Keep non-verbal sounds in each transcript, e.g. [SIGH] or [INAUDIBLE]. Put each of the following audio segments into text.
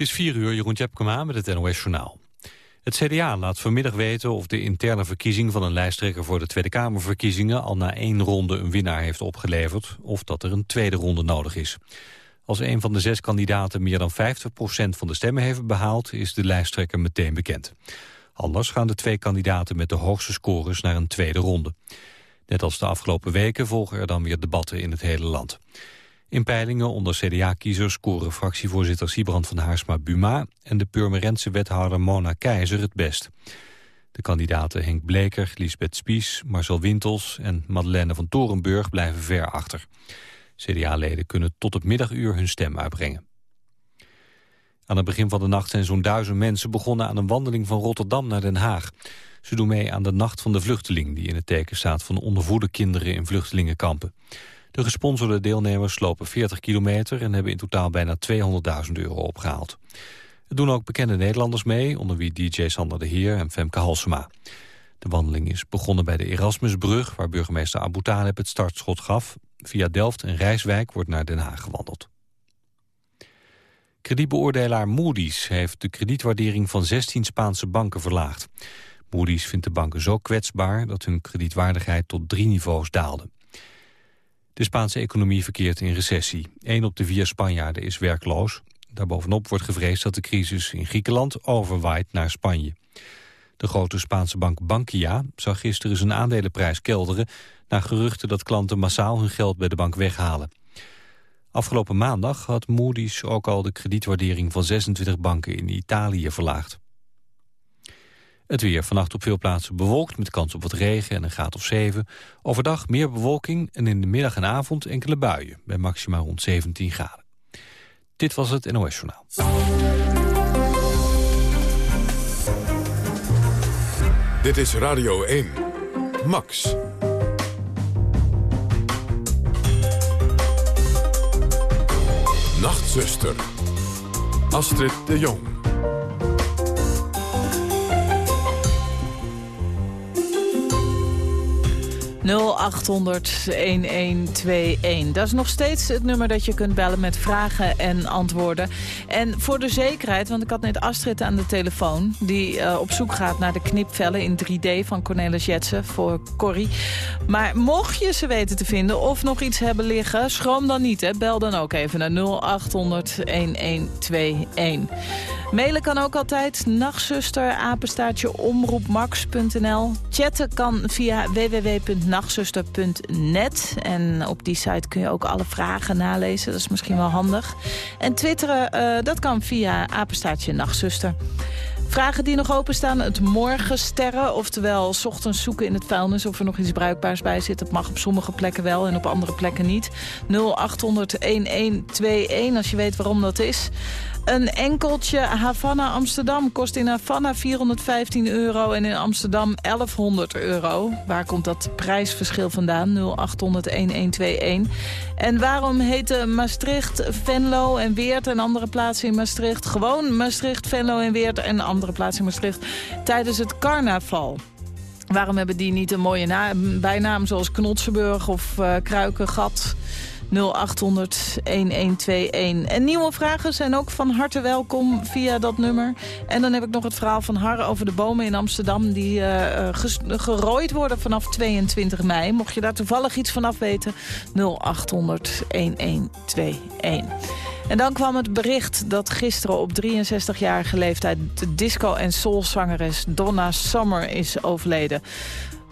Het is 4 uur, Jeroen Tjepkema met het NOS Journaal. Het CDA laat vanmiddag weten of de interne verkiezing van een lijsttrekker voor de Tweede Kamerverkiezingen al na één ronde een winnaar heeft opgeleverd of dat er een tweede ronde nodig is. Als een van de zes kandidaten meer dan 50% van de stemmen heeft behaald is de lijsttrekker meteen bekend. Anders gaan de twee kandidaten met de hoogste scores naar een tweede ronde. Net als de afgelopen weken volgen er dan weer debatten in het hele land. In peilingen onder CDA-kiezers scoren fractievoorzitter Siebrand van Haarsma-Buma... en de Purmerendse wethouder Mona Keizer het best. De kandidaten Henk Bleker, Lisbeth Spies, Marcel Wintels en Madeleine van Torenburg blijven ver achter. CDA-leden kunnen tot het middaguur hun stem uitbrengen. Aan het begin van de nacht zijn zo'n duizend mensen begonnen aan een wandeling van Rotterdam naar Den Haag. Ze doen mee aan de Nacht van de Vluchteling, die in het teken staat van ondervoede kinderen in vluchtelingenkampen. De gesponsorde deelnemers lopen 40 kilometer en hebben in totaal bijna 200.000 euro opgehaald. Er doen ook bekende Nederlanders mee, onder wie DJ Sander de Heer en Femke Halsema. De wandeling is begonnen bij de Erasmusbrug, waar burgemeester Abu Talib het startschot gaf. Via Delft en Rijswijk wordt naar Den Haag gewandeld. Kredietbeoordelaar Moody's heeft de kredietwaardering van 16 Spaanse banken verlaagd. Moody's vindt de banken zo kwetsbaar dat hun kredietwaardigheid tot drie niveaus daalde. De Spaanse economie verkeert in recessie. Een op de vier Spanjaarden is werkloos. Daarbovenop wordt gevreesd dat de crisis in Griekenland overwaait naar Spanje. De grote Spaanse bank Bankia zag gisteren zijn aandelenprijs kelderen... na geruchten dat klanten massaal hun geld bij de bank weghalen. Afgelopen maandag had Moody's ook al de kredietwaardering van 26 banken in Italië verlaagd. Het weer vannacht op veel plaatsen bewolkt met kans op wat regen en een graad of 7. Overdag meer bewolking en in de middag en avond enkele buien bij maxima rond 17 graden. Dit was het NOS Journaal. Dit is Radio 1. Max. Nachtzuster. Astrid de Jong. 0800-1121. Dat is nog steeds het nummer dat je kunt bellen met vragen en antwoorden. En voor de zekerheid, want ik had net Astrid aan de telefoon... die uh, op zoek gaat naar de knipvellen in 3D van Cornelis Jetsen voor Corrie. Maar mocht je ze weten te vinden of nog iets hebben liggen... schroom dan niet, hè. bel dan ook even naar 0800-1121. Mailen kan ook altijd nachtzuster, apenstaartje, omroepmax.nl. Chatten kan via www.nachtzuster.net. En op die site kun je ook alle vragen nalezen. Dat is misschien wel handig. En twitteren, uh, dat kan via apenstaartje nachtzuster. Vragen die nog openstaan, het morgensterren. Oftewel, s ochtends zoeken in het vuilnis of er nog iets bruikbaars bij zit. Dat mag op sommige plekken wel en op andere plekken niet. 0800-1121 als je weet waarom dat is. Een enkeltje Havana Amsterdam kost in Havana 415 euro en in Amsterdam 1100 euro. Waar komt dat prijsverschil vandaan? 0800-1121. En waarom heten Maastricht, Venlo en Weert en andere plaatsen in Maastricht... gewoon Maastricht, Venlo en Weert en andere plaatsen in Maastricht... tijdens het carnaval? Waarom hebben die niet een mooie bijnaam zoals Knotsenburg of uh, Kruikengat... 0800 1121. En nieuwe vragen zijn ook van harte welkom via dat nummer. En dan heb ik nog het verhaal van Har over de bomen in Amsterdam... die uh, gerooid worden vanaf 22 mei. Mocht je daar toevallig iets vanaf weten, 0800 1121. En dan kwam het bericht dat gisteren op 63-jarige leeftijd... de disco- en soulzangeres Donna Summer is overleden.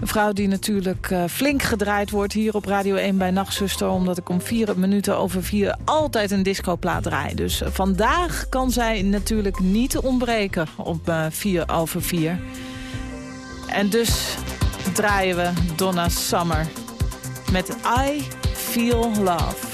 Een vrouw die natuurlijk uh, flink gedraaid wordt hier op Radio 1 bij Nachtzuster... omdat ik om vier minuten over vier altijd een discoplaat draai. Dus vandaag kan zij natuurlijk niet ontbreken op uh, vier over vier. En dus draaien we Donna Summer met I Feel Love.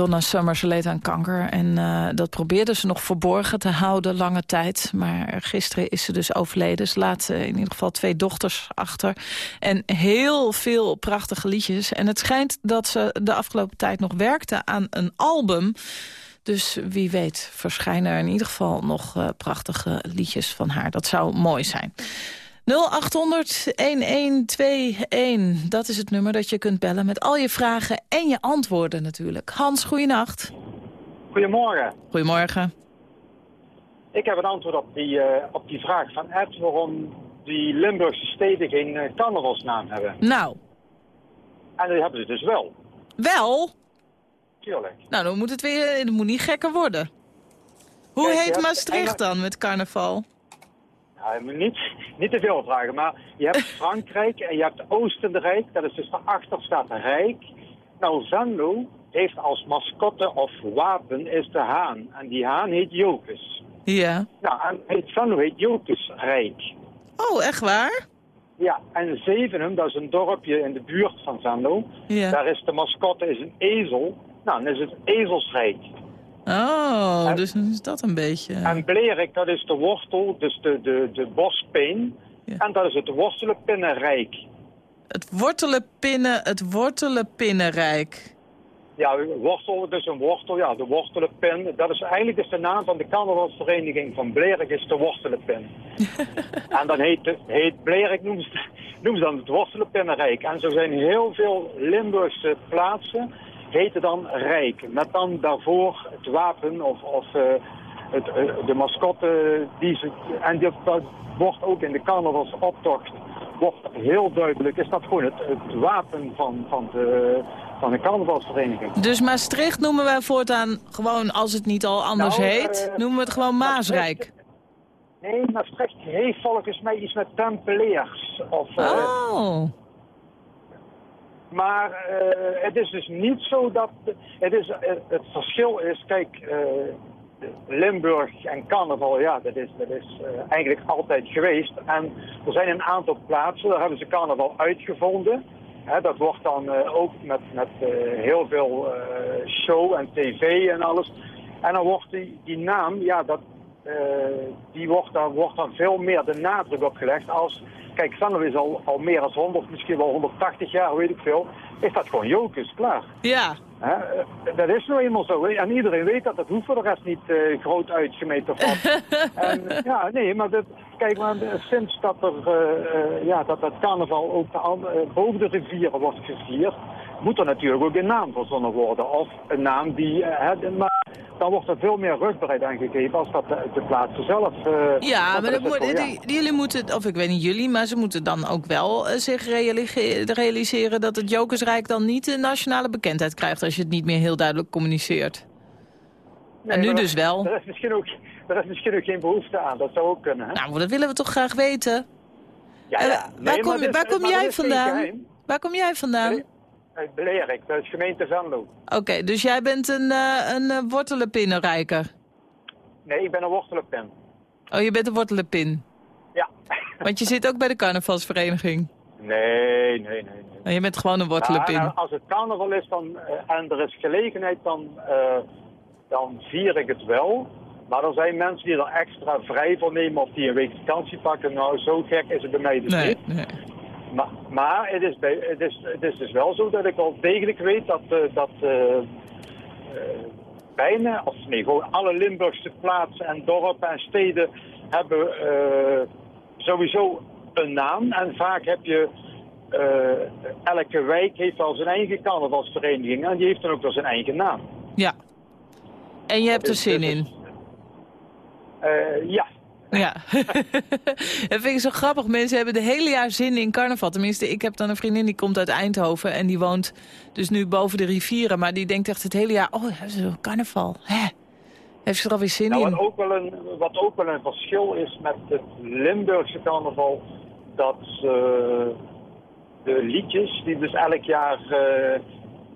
Donna Summer, ze leed aan kanker. En uh, dat probeerde ze nog verborgen te houden lange tijd. Maar gisteren is ze dus overleden. Ze laat uh, in ieder geval twee dochters achter. En heel veel prachtige liedjes. En het schijnt dat ze de afgelopen tijd nog werkte aan een album... Dus wie weet verschijnen er in ieder geval nog uh, prachtige liedjes van haar. Dat zou mooi zijn. 0800-1121, dat is het nummer dat je kunt bellen met al je vragen en je antwoorden natuurlijk. Hans, goeienacht. Goedemorgen. Goedemorgen. Ik heb een antwoord op die, uh, op die vraag van Ed waarom die Limburgse steden geen uh, carnavalsnaam hebben. Nou. En die hebben ze dus wel. Wel? Tuurlijk. Nou, dan moet het weer, het moet niet gekker worden. Hoe Kijk, heet Maastricht dan met carnaval? Ja, niet, niet te veel vragen, maar je hebt [LAUGHS] Frankrijk en je hebt Oostenrijk. Dat is dus daarachter staat Rijk. Nou, Venlo heeft als mascotte of wapen is de haan. En die haan heet Jokus. Ja. Nou, en het Venlo heet Jokusrijk. Oh, echt waar? Ja, en Zevenum, dat is een dorpje in de buurt van Venlo. Ja. Daar is de mascotte is een ezel. Nou, dan is het ezelsrijk. Oh, en, dus is dat een beetje... En blerik, dat is de wortel, dus de, de, de bospeen. Ja. En dat is het wortelenpinnenrijk. Het wortelenpinnen, het wortelenpinnenrijk. Ja, wortel, dus een wortel, ja, de wortelenpin. Dat is eigenlijk dus de naam van de carnavalsvereniging van Blerik is de wortelenpin. [LAUGHS] en dan heet, heet Blerik, noemen ze, noemen ze dan het wortelenpinnenrijk. En zo zijn heel veel Limburgse plaatsen heette dan Rijk. Met dan daarvoor het wapen of, of uh, het, uh, de mascotte. Die ze, en dat, dat wordt ook in de carnavalsoptocht wordt heel duidelijk. Is dat gewoon het, het wapen van, van, de, van de carnavalsvereniging. Dus Maastricht noemen wij voortaan gewoon, als het niet al anders nou, heet, uh, noemen we het gewoon Maasrijk. Nee, Maastricht heeft volgens mij iets met tempeliers. Of, oh. Maar uh, het is dus niet zo dat... Het, is, het verschil is, kijk, uh, Limburg en carnaval, ja, dat is, dat is eigenlijk altijd geweest. En er zijn een aantal plaatsen, daar hebben ze carnaval uitgevonden. Dat wordt dan ook met, met heel veel show en tv en alles. En dan wordt die, die naam, ja, dat, die wordt, daar wordt dan veel meer de nadruk op gelegd als Kijk, Sanno is al, al meer dan 100, misschien wel 180 jaar, weet ik veel. Is dat gewoon Jokus, klaar. Ja. Hè? Dat is nou eenmaal zo. En iedereen weet dat. Dat hoeft voor de rest niet uh, groot uitgemeten te [LAUGHS] en, ja, nee, maar dat, kijk, maar sinds dat, er, uh, ja, dat het carnaval ook de, uh, boven de rivieren wordt gevierd, moet er natuurlijk ook een naam verzonnen worden. Of een naam die... Maar dan wordt er veel meer rugbaarheid aan gegeven als dat de, de plaatsen zelf... Uh, ja, maar dat moet, ja. die, jullie moeten, of ik weet niet jullie, maar ze moeten dan ook wel uh, zich realiseren dat het Jokersrijk dan niet de nationale bekendheid krijgt als je het niet meer heel duidelijk communiceert. Nee, en nu dus wel. Er is, misschien ook, er is misschien ook geen behoefte aan, dat zou ook kunnen. Hè? Nou, dat willen we toch graag weten. Ja, ja. Uh, nee, waar, kom, dit, waar kom jij vandaan? Waar kom jij vandaan? Uit Blerik, dat is gemeente Venlo. Oké, okay, dus jij bent een, uh, een uh, wortelenpinnenrijker? Nee, ik ben een wortelenpin. Oh, je bent een wortelenpin? Ja. Want je zit ook bij de carnavalsvereniging? Nee, nee, nee. nee. Oh, je bent gewoon een wortelenpin? Ja, als het carnaval is dan, uh, en er is gelegenheid, dan, dan vier ik het wel. Maar er zijn mensen die er extra vrij voor nemen of die een week vakantie pakken. Nou, zo gek is het bij mij dus nee, niet. Nee. Maar, maar het, is bij, het, is, het is dus wel zo dat ik wel degelijk weet dat, uh, dat uh, uh, bijna, of nee, gewoon alle Limburgse plaatsen en dorpen en steden hebben sowieso een naam. En vaak heb je, elke wijk heeft wel zijn eigen carnavalsvereniging en die heeft dan ook wel zijn eigen naam. Ja. En je hebt er zin in? ja. Ja, [LAUGHS] dat vind ik zo grappig. Mensen hebben de hele jaar zin in carnaval. Tenminste, ik heb dan een vriendin die komt uit Eindhoven... en die woont dus nu boven de rivieren. Maar die denkt echt het hele jaar... oh, carnaval, hè? Heeft ze er alweer zin nou, in? Wat ook, wel een, wat ook wel een verschil is met het Limburgse carnaval... dat uh, de liedjes die dus elk jaar uh,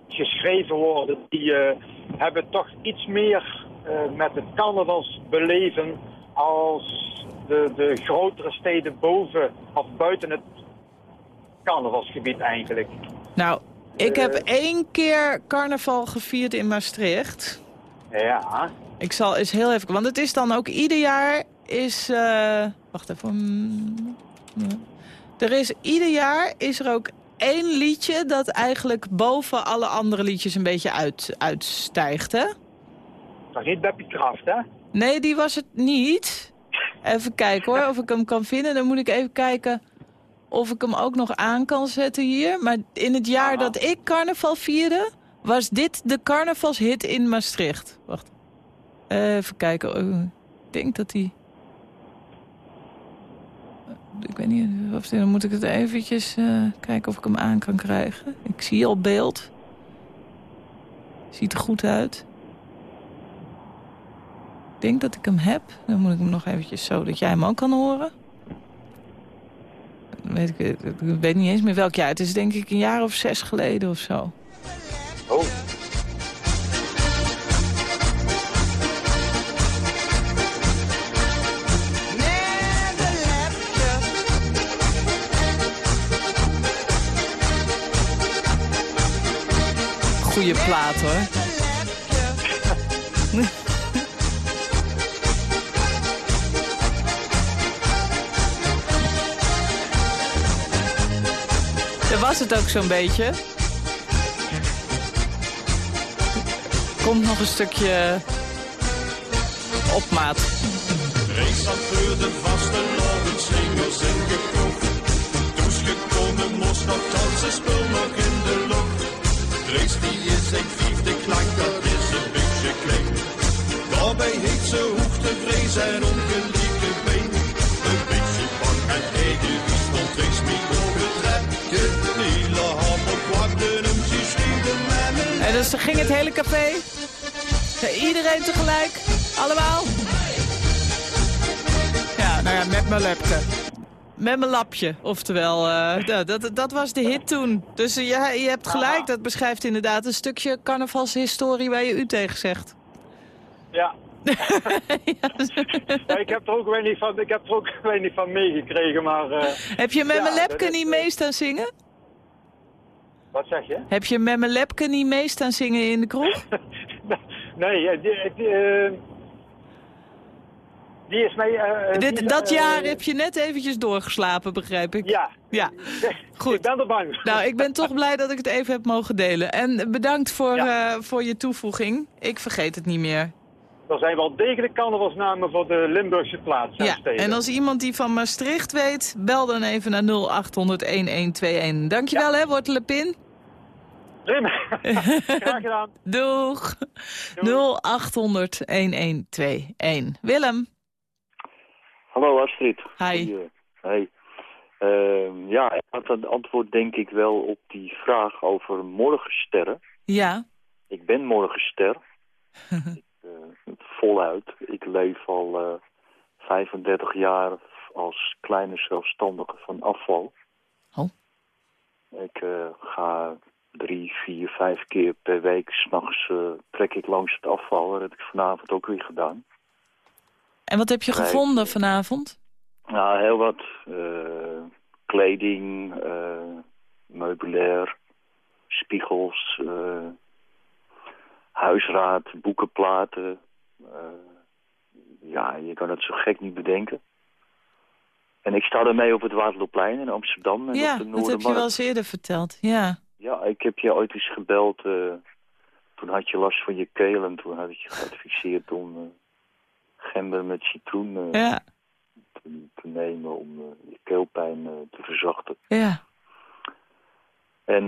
geschreven worden... die uh, hebben toch iets meer met het carnavalsbeleven als de, de grotere steden boven of buiten het carnavalsgebied eigenlijk. Nou, Ik heb één keer carnaval gevierd in Maastricht. Ja. Ik zal eens heel even... Want het is dan ook ieder jaar is... eh, wacht even. mm. Er is ieder jaar is er ook één liedje dat eigenlijk boven alle andere liedjes een beetje uit, uitstijgt, hè? Dat is niet Beppie Kraft, hè? Nee, die was het niet. Even kijken hoor, of ik hem kan vinden. Dan moet ik even kijken of ik hem ook nog aan kan zetten hier. Maar in het jaar dat ik carnaval vierde... was dit de carnavalshit in Maastricht. Wacht. Even kijken. Oh, ik denk dat die... Ik weet niet of dan moet ik het eventjes eh, kijken of ik hem aan kan krijgen. Ik zie al beeld. Ziet er goed uit. Ik denk dat ik hem heb. Dan moet ik hem nog eventjes zo dat jij hem ook kan horen. Weet ik, ik weet niet eens meer welk jaar. Het is denk ik een jaar of zes geleden of zo. Oh. Goeie plaat hoor. Was het ook zo'n beetje. Komt nog een stukje op maat. Had voor de vaste lopen, slingers in gekrocht. Toesgekomen moest nog dansen, spul nog in de lucht. Reis die is een vijfde klank, dat is een beetje klein. Daarbij heeft ze hoogtevrees en ongeliefde been. Een beetje bang en egoïst En dus ging het hele café. Iedereen tegelijk. Allemaal. Ja, nou ja, met mijn lapje. Met mijn lapje, oftewel. eh, dat, dat, dat was de hit toen. Dus eh, ja, je hebt gelijk, dat beschrijft inderdaad een stukje carnavalshistorie waar je u tegen zegt. Ja. Ja, ik heb er ook weinig van, ik heb er ook [LAUGHS] weinig van meegekregen, maar... eh, Heb je met Ja, mijn is, niet mee staan zingen? wat zeg je? Heb je met mijn lapje niet mee staan zingen in de kroeg? [LAUGHS] nee, eh, die, die, eh, die is mij... Dit, dat jaar heb je net eventjes doorgeslapen, begrijp ik. Ja. Ja. [LAUGHS] Goed. Ik ben er bang. Nou, ik ben toch blij dat ik het even heb mogen delen. En bedankt voor, Ja. voor je toevoeging. Ik vergeet het niet meer. Er zijn wel degelijk carnavalsnamen voor de Limburgse plaats en Ja, en als iemand die van Maastricht weet, bel dan even naar 0800-1121. Dankjewel hè, Wortelepin. Prima. [LAUGHS] Graag gedaan. Doeg. 0800-1121. Willem. Hallo Astrid. Hi. Hey. Ehm, ja, ik had een antwoord denk ik wel op die vraag over morgensterren. Ja. Ik ben morgenster. [LAUGHS] eh, voluit. Ik leef al eh, 35 jaar als kleine zelfstandige van afval. Oh. Ik eh, ga drie, vier, vijf keer per week s'nachts uh, trek ik langs het afval. Dat heb ik vanavond ook weer gedaan. En wat heb je gevonden vanavond? Nou, heel wat. eh, kleding, eh, meubilair, spiegels, eh, huisraad, boekenplaten. eh, ja, je kan het zo gek niet bedenken. En ik sta ermee op het Waterloopplein in Amsterdam en ja, op de dat heb je wel eens eerder verteld. Ja. Ja, ik heb je ooit eens gebeld. eh, toen had je last van je keel en toen had ik je geadviseerd om eh, gember met citroen Ja. te, te nemen om je keelpijn te verzachten. Ja. En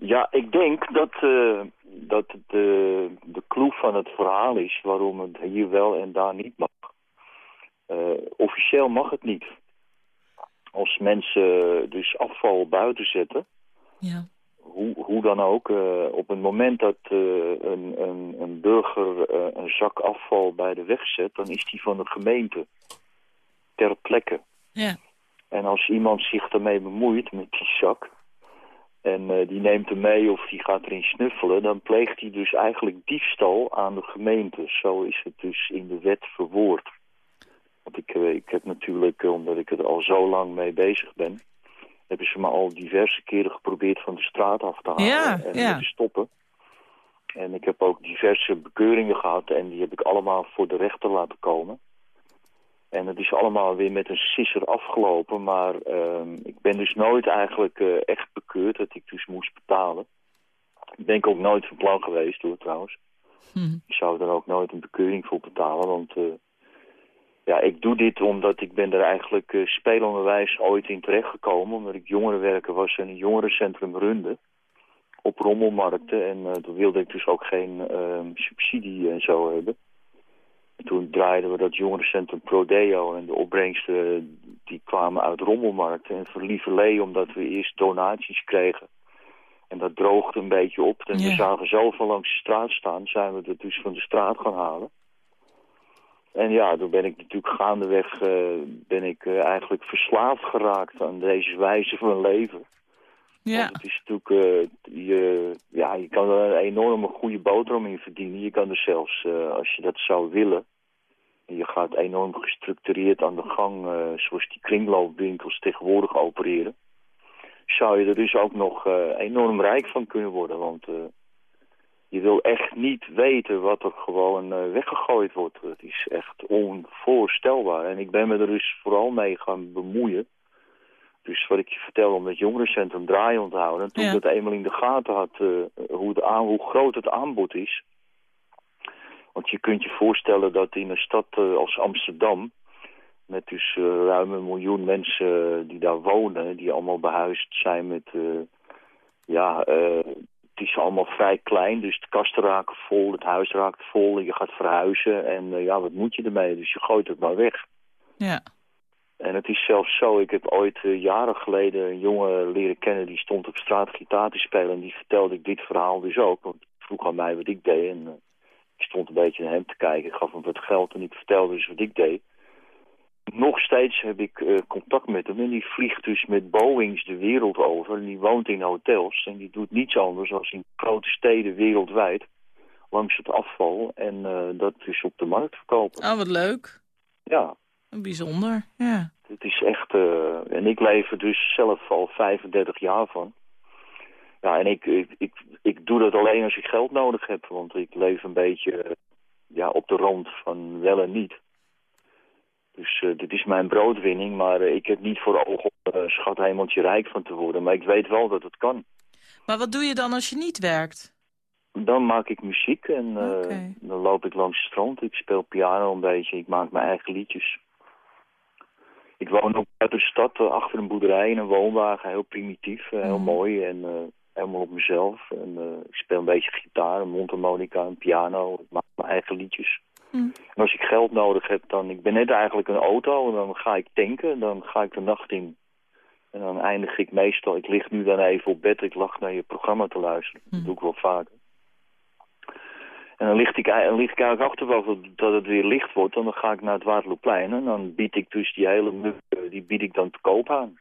ja, ik denk dat, dat de, de clue van het verhaal is waarom het hier wel en daar niet mag. Eh, officieel mag het niet. Als mensen dus afval buiten zetten, Ja. hoe, hoe dan ook, eh, op het moment dat eh, een, een, een burger een zak afval bij de weg zet, dan is die van de gemeente ter plekke. Ja. En als iemand zich daarmee bemoeit met die zak en eh, die neemt hem mee of die gaat erin snuffelen, dan pleegt hij dus eigenlijk diefstal aan de gemeente. Zo is het dus in de wet verwoord. Want ik, eh, ik heb natuurlijk, eh, omdat ik er al zo lang mee bezig ben, hebben ze me al diverse keren geprobeerd van de straat af te halen Ja, en ja. te stoppen. En ik heb ook diverse bekeuringen gehad en die heb ik allemaal voor de rechter laten komen. En het is allemaal weer met een sisser afgelopen, maar ehm, ik ben dus nooit eigenlijk eh, echt bekeurd dat ik dus moest betalen. Ben ik ook nooit van plan geweest hoor trouwens. Hm. Ik zou er ook nooit een bekeuring voor betalen, want eh, ja, ik doe dit omdat ik ben er eigenlijk uh, spelenderwijs ooit in terechtgekomen, omdat ik jongerenwerker was en een jongerencentrum runde op rommelmarkten en toen wilde ik dus ook geen ehm, subsidie en zo hebben. En toen draaiden we dat jongerencentrum Prodeo en de opbrengsten die kwamen uit rommelmarkten en voor lieverlee omdat we eerst donaties kregen. En dat droogde een beetje op. En Ja. we zagen zoveel langs de straat staan, zijn we het dus van de straat gaan halen. En ja, toen ben ik natuurlijk gaandeweg eh, ben ik, eh, eigenlijk verslaafd geraakt aan deze wijze van leven. Ja. Want het is natuurlijk, eh, je, ja, je kan er een enorme goede boterham in verdienen. Je kan er zelfs, eh, als je dat zou willen, en je gaat enorm gestructureerd aan de gang, eh, zoals die kringloopwinkels tegenwoordig opereren, zou je er dus ook nog enorm rijk van kunnen worden. Want je wil echt niet weten wat er gewoon weggegooid wordt. Het is echt onvoorstelbaar. En ik ben me er dus vooral mee gaan bemoeien. Dus wat ik je vertel om dat jongerencentrum draai onthouden. En toen Ja. ik dat eenmaal in de gaten had eh, hoe, het aan, hoe groot het aanbod is. Want je kunt je voorstellen dat in een stad eh, als Amsterdam... met dus eh, ruim een miljoen mensen die daar wonen... die allemaal behuisd zijn met... ja, het is allemaal vrij klein, dus de kasten raken vol, het huis raakt vol... je gaat verhuizen en ja, wat moet je ermee? Dus je gooit het maar weg. Ja. En het is zelfs zo, ik heb ooit eh, jaren geleden een jongen leren kennen... die stond op straat gitaar te spelen en die vertelde ik dit verhaal dus ook. Want hij vroeg aan mij wat ik deed en eh, ik stond een beetje naar hem te kijken. Ik gaf hem wat geld en ik vertelde dus wat ik deed. Nog steeds heb ik eh, contact met hem en die vliegt dus met Boeings de wereld over. En die woont in hotels en die doet niets anders dan in grote steden wereldwijd... langs het afval en dat dus op de markt verkopen. Oh, wat leuk. Ja, Bijzonder, ja. het is echt... eh, en ik leef er dus zelf al 35 jaar van. Ja, en ik, ik, ik, ik doe dat alleen als ik geld nodig heb. Want ik leef een beetje ja, op de rand van wel en niet. Dus eh, dit is mijn broodwinning. Maar eh, ik heb niet voor ogen om uh, schat hemeltje rijk van te worden. Maar ik weet wel dat het kan. Maar wat doe je dan als je niet werkt? Dan maak ik muziek en dan loop ik langs het strand. Ik speel piano een beetje. Ik maak mijn eigen liedjes. Ik woon ook uit de stad, eh, achter een boerderij in een woonwagen. Heel primitief, eh, heel Mhm. mooi en eh, helemaal op mezelf. En, ik speel een beetje gitaar, een mondharmonica, een piano. Ik maak mijn eigen liedjes. Hm. En als ik geld nodig heb, dan... Ik ben net eigenlijk een auto en dan ga ik tanken. Dan ga ik de nacht in. En dan eindig ik meestal... Ik lig nu dan even op bed. Ik lag naar je programma te luisteren. Dat Hm. doe ik wel vaker. En dan ligt ik, dan lig ik eigenlijk achterwacht dat, dat het weer licht wordt. En dan ga ik naar het Waterlooplein. En dan bied ik dus die hele mug, eh, die bied ik dan te koop aan.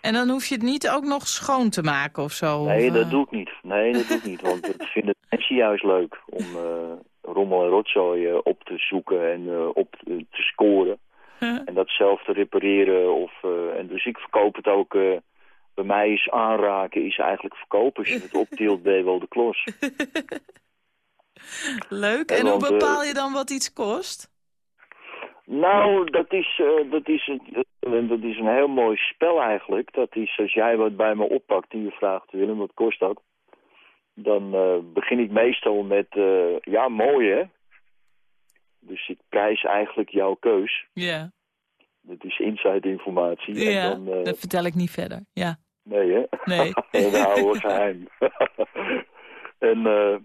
En dan hoef je het niet ook nog schoon te maken of zo? Nee, of, dat eh, doe ik niet. Nee, dat doe ik niet. Want dat vinden mensen juist leuk. Om eh, rommel en rotzooi eh, op te zoeken en eh, op te- scoren. En dat zelf te repareren. Of, eh, en dus ik verkoop het ook... eh, bij mij is aanraken is eigenlijk verkopen. Als je het optilt ben je wel de klos. [LAUGHS] [LAUGHS] Leuk. En hoe eh, bepaal je dan wat iets kost? Nou, dat is, eh, dat, is een, eh, dat is een heel mooi spel eigenlijk. Dat is als jij wat bij me oppakt en je vraagt, Willem, wat kost dat? Dan begin ik meestal met, ja, mooi hè? Dus ik prijs eigenlijk jouw keus. Ja. Dat is inside informatie. En Ja, dan, dat vertel ik niet verder. Ja. Nee, hè? Nee. [LAUGHS] we geheim. [LAUGHS] en eh,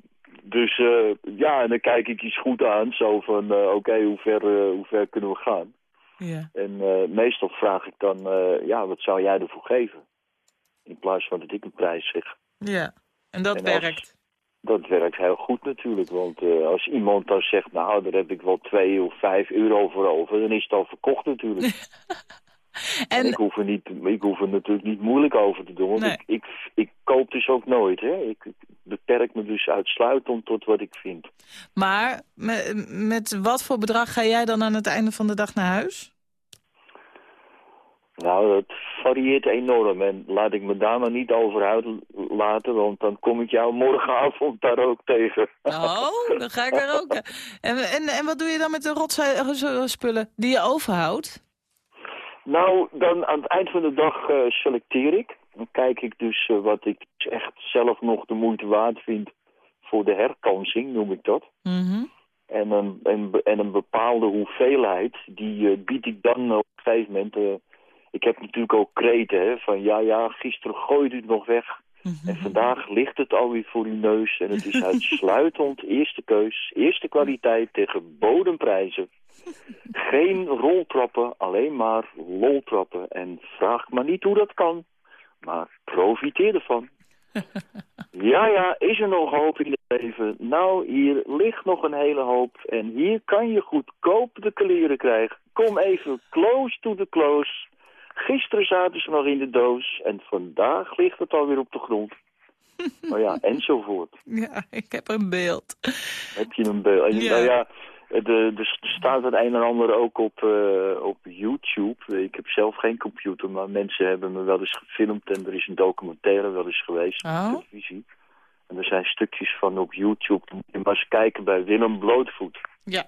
dus eh, ja, en dan kijk ik iets goed aan. Zo van, eh, oké, hoe, ver, eh, hoe ver kunnen we gaan? Ja. En meestal vraag ik dan, ja, wat zou jij ervoor geven? In plaats van dat ik een prijs zeg. ja. En dat En als- werkt. Dat werkt heel goed natuurlijk, want als iemand dan zegt, nou, daar heb ik wel twee of vijf euro voor over, dan is het al verkocht natuurlijk. [LAUGHS] En ik hoef, er niet, ik hoef er natuurlijk niet moeilijk over te doen, want Nee. ik, ik, ik koop dus ook nooit. Hè? Ik, ik beperk me dus uitsluitend tot wat ik vind. maar met, met wat voor bedrag ga jij dan aan het einde van de dag naar huis? Nou, dat varieert enorm. En laat ik me daar maar niet over uitlaten, want dan kom ik jou morgenavond daar ook tegen. Oh, dan ga ik er ook. En, en, en wat doe je dan met de rotspullen die je overhoudt? Nou, dan aan het eind van de dag eh, selecteer ik. Dan kijk ik dus eh, wat ik echt zelf nog de moeite waard vind voor de herkansing, noem ik dat. Mhm. En een, en, en een bepaalde hoeveelheid, die eh, bied ik dan op een gegeven moment... ik heb natuurlijk ook kreten, hè, van ja, ja, gisteren gooide u het nog weg. En vandaag ligt het alweer voor uw neus. En het is [LAUGHS] uitsluitend eerste keus, eerste kwaliteit tegen bodemprijzen. Geen roltrappen, alleen maar loltrappen. En vraag maar niet hoe dat kan, maar profiteer ervan. [LAUGHS] Ja, ja, is er nog hoop in het leven? Nou, hier ligt nog een hele hoop. En hier kan je goedkoop de kleren krijgen. Kom even close to the close. Gisteren zaten ze nog in de doos. En vandaag ligt het alweer op de grond. [LAUGHS] Nou ja, enzovoort. Ja, ik heb een beeld. Heb je een beeld? En, Ja. Nou ja, de, de, er staat het een en ander ook op, eh, op YouTube. Ik heb zelf geen computer, maar mensen hebben me wel eens gefilmd. En er is een documentaire wel eens geweest Oh. op televisie. En er zijn stukjes van op YouTube. Dan moet je maar eens kijken bij Willem Blootvoet. Ja,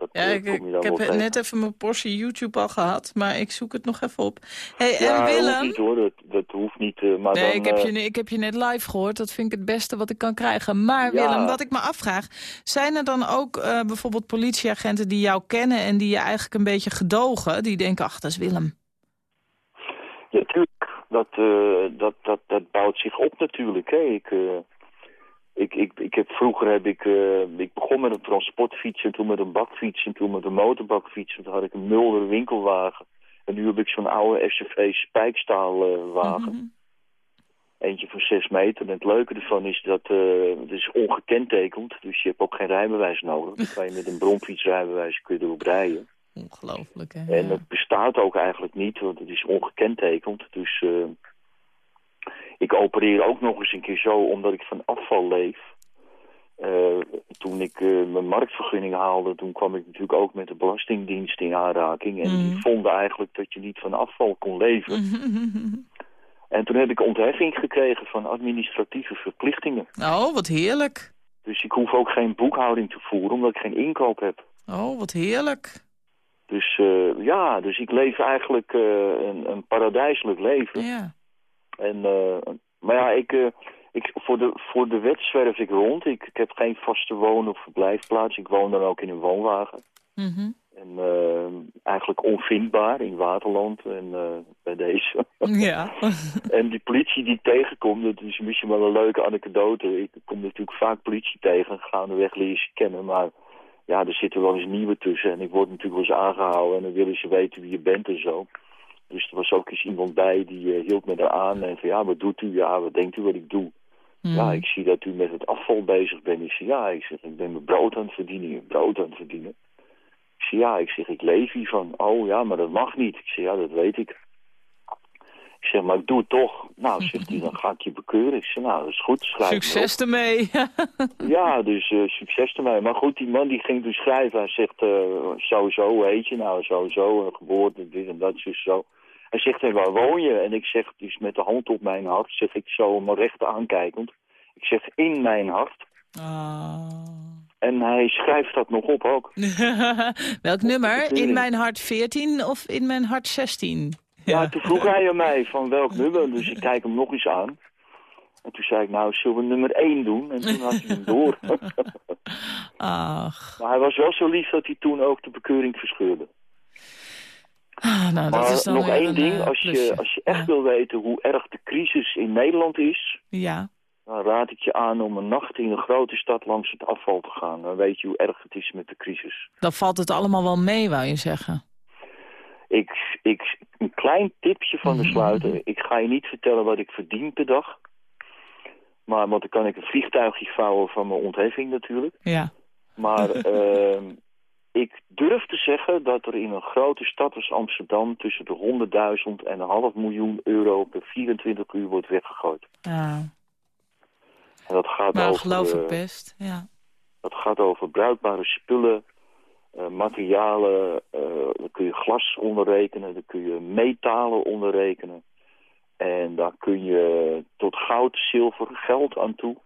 Dat ja eh, ik, heb tegen. net even mijn portie YouTube al gehad, maar ik zoek het nog even op. hey, ja, en dat hoeft Willem? niet hoor, dat, dat hoeft niet. eh, maar Nee, dan, ik heb, eh, je, ik heb je net live gehoord. Dat vind ik het beste wat ik kan krijgen. Maar Ja. Willem, wat ik me afvraag... zijn er dan ook eh, bijvoorbeeld politieagenten die jou kennen... en die je eigenlijk een beetje gedogen? Die denken, ach, dat is Willem. Ja, tuurlijk. Dat, eh, dat, dat, dat bouwt zich op natuurlijk. Hè. Ik, eh, ik, ik, ik heb, vroeger heb ik, eh, ik begon met een transportfiets en toen met een bakfiets en toen met een motorbakfiets. En toen had ik een Mulder winkelwagen. En nu heb ik zo'n oude SCV spijkstaalwagen. Mhm. Eentje van 6 meter. En het leuke ervan is dat eh, het is ongekentekend. Dus je hebt ook geen rijbewijs nodig. Dan kan je met een bromfietsrijbewijs kun je erop rijden. Ongelooflijk, hè? En het bestaat ook eigenlijk niet, want het is ongekentekend. Dus eh, ik opereer ook nog eens een keer zo, omdat ik van afval leef. Eh, toen ik eh, mijn marktvergunning haalde, toen kwam ik natuurlijk ook met de Belastingdienst in aanraking. En die Mhm. vonden eigenlijk dat je niet van afval kon leven. [LAUGHS] En toen heb ik ontheffing gekregen van administratieve verplichtingen. Oh, wat heerlijk. Dus ik hoef ook geen boekhouding te voeren, omdat ik geen inkoop heb. Oh, wat heerlijk. Dus eh, ja, dus ik leef eigenlijk een, een paradijselijk leven. Ja. En, eh, maar ja, ik, eh, ik, voor, de, voor de wet zwerf ik rond. Ik, ik heb geen vaste woon- of verblijfplaats. Ik woon dan ook in een woonwagen. Mhm. En eh, eigenlijk onvindbaar in Waterland en bij deze. [LAUGHS] Ja. [LAUGHS] en die politie die ik tegenkom, dat is misschien wel een leuke anekdote. Ik kom natuurlijk vaak politie tegen. Gaandeweg leer je ze kennen, maar ja, er zitten wel eens nieuwe tussen. En ik word natuurlijk wel eens aangehouden en dan willen ze weten wie je bent en zo. Dus er was ook eens iemand bij die eh, hield me daar aan en van ja, wat doet u? Ja, wat denkt u wat ik doe? Mhm. Ja, ik zie dat u met het afval bezig bent. Ik zeg ja, ik zeg ik ben mijn brood aan het verdienen, brood aan het verdienen. Ik zeg ja, ik zeg ik leef hiervan. Oh ja, maar dat mag niet. Ik zeg ja, dat weet ik. Ik zeg maar ik doe het toch. Nou, zegt hij, dan ga ik je bekeuren. Ik zeg nou, dat is goed. Schrijf. Succes ermee. [LAUGHS] Ja, dus eh, succes ermee. Maar goed, die man die ging dus schrijven. Hij zegt, eh sowieso, hoe heet je nou? Sowieso, geboorte, dit en dat, dus zo. Hij zegt, en waar woon je? En ik zeg, dus met de hand op mijn hart, zeg ik zo me recht aankijkend. Ik zeg, in mijn hart. Ah. En hij schrijft dat nog op ook. [LAUGHS] Welk nummer? In mijn hart 14 of in mijn hart 16? Ja, toen vroeg hij aan mij van welk [LAUGHS] nummer, dus ik kijk hem nog eens aan. En toen zei ik, nou, zullen we nummer 1 doen? En toen had hij hem door. [LAUGHS] Ach, maar hij was wel zo lief dat hij toen ook de bekeuring verscheurde. Ah, nou dat Maar is dan nog één ding, eh, als je, als je echt Ja. wil weten hoe erg de crisis in Nederland is... Ja, dan raad ik je aan om een nacht in een grote stad langs het afval te gaan. Dan weet je hoe erg het is met de crisis. dan valt het allemaal wel mee, wou je zeggen. Ik, ik, een klein tipje van de sluiter. Ik ga je niet vertellen wat ik verdien per dag. Maar, want dan kan ik een vliegtuigje vouwen van mijn ontheffing natuurlijk. Ja. Maar [LAUGHS] ehm, ik durf te zeggen dat er in een grote stad als Amsterdam... tussen de 100.000 en een half miljoen euro per 24 uur wordt weggegooid. ja. En dat gaat Maar over... geloof eh, ik best, ja. Dat gaat over bruikbare spullen, eh, materialen, eh, daar kun je glas onderrekenen, daar kun je metalen onderrekenen. En daar kun je tot goud, zilver, geld aan toe.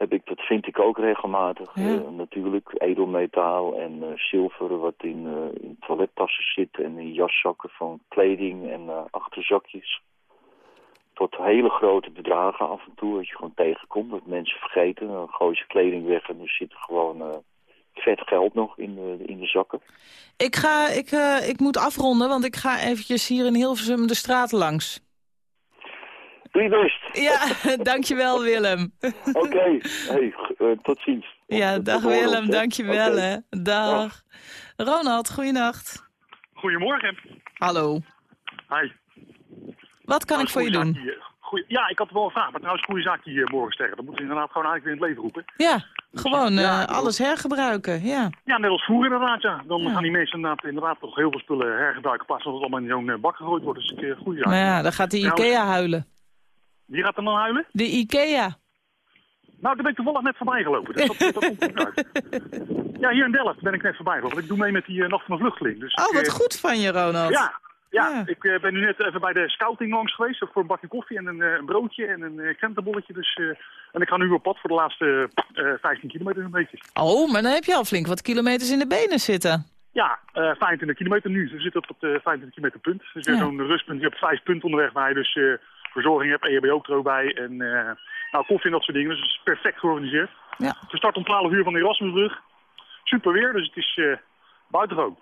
Heb ik, dat vind ik ook regelmatig. Ja. Eh, natuurlijk edelmetaal en eh, zilver wat in, eh, in toilettassen zit en in jaszakken van kleding en achterzakjes. Tot hele grote bedragen af en toe, als je gewoon tegenkomt. Dat mensen vergeten, dan gooien ze kleding weg en er zit gewoon vet geld nog in de, in de zakken. Ik, ga, ik, ik moet afronden, want ik ga eventjes hier in Hilversum de straat langs. Doe je best. Ja, [LAUGHS] dankjewel Willem. [LAUGHS] Oké, hey, eh, tot ziens. Ja, Tot dag Willem, dankjewel hè. Dag. Ronald, goeienacht. Goedemorgen. Hallo. Hi. Wat kan ik voor je doen? Goeie, ja, ik had wel een vraag, maar trouwens goede zaak die eh, morgen sterren. Dat moeten we inderdaad gewoon eigenlijk weer in het leven roepen. Ja, gewoon Ja, eh, alles hergebruiken, ja. Ja, net als vroeger inderdaad, ja. Dan Ja. gaan die mensen inderdaad, inderdaad toch heel veel spullen hergebruiken. Pas als het allemaal in zo'n bak gegooid wordt. Dus eh, goede zaak. Maar ja, dan gaat de Nou, Ikea huilen. Wie gaat er dan huilen? De Ikea. Nou, daar ben ik toevallig net voorbij gelopen. Dus dat, dat komt uit. Ja, hier in Delft ben ik net voorbij gelopen. Ik doe mee met die eh, Nacht van de Vluchteling. Dus Oh, wat eh, goed van je, Ronald. Ja, ja, Ja. ik eh, ben nu net even bij de scouting langs geweest voor een bakje koffie en een, een broodje en een krentenbolletje. Dus, en ik ga nu op pad voor de laatste eh 15 kilometer een beetje. Oh, maar dan heb je al flink wat kilometers in de benen zitten. Ja, eh 25 kilometer nu. We zitten op het eh 25 kilometer punt. Dus weer Ja. zo'n rustpunt. Je hebt vijf punten onderweg waar je dus verzorging hebt, EHBO er ook bij. En eh, nou, koffie en dat soort dingen. Dus het is perfect georganiseerd. Ja. We starten om 12 uur van de Erasmusbrug. Super weer, dus het is eh buitengewoon.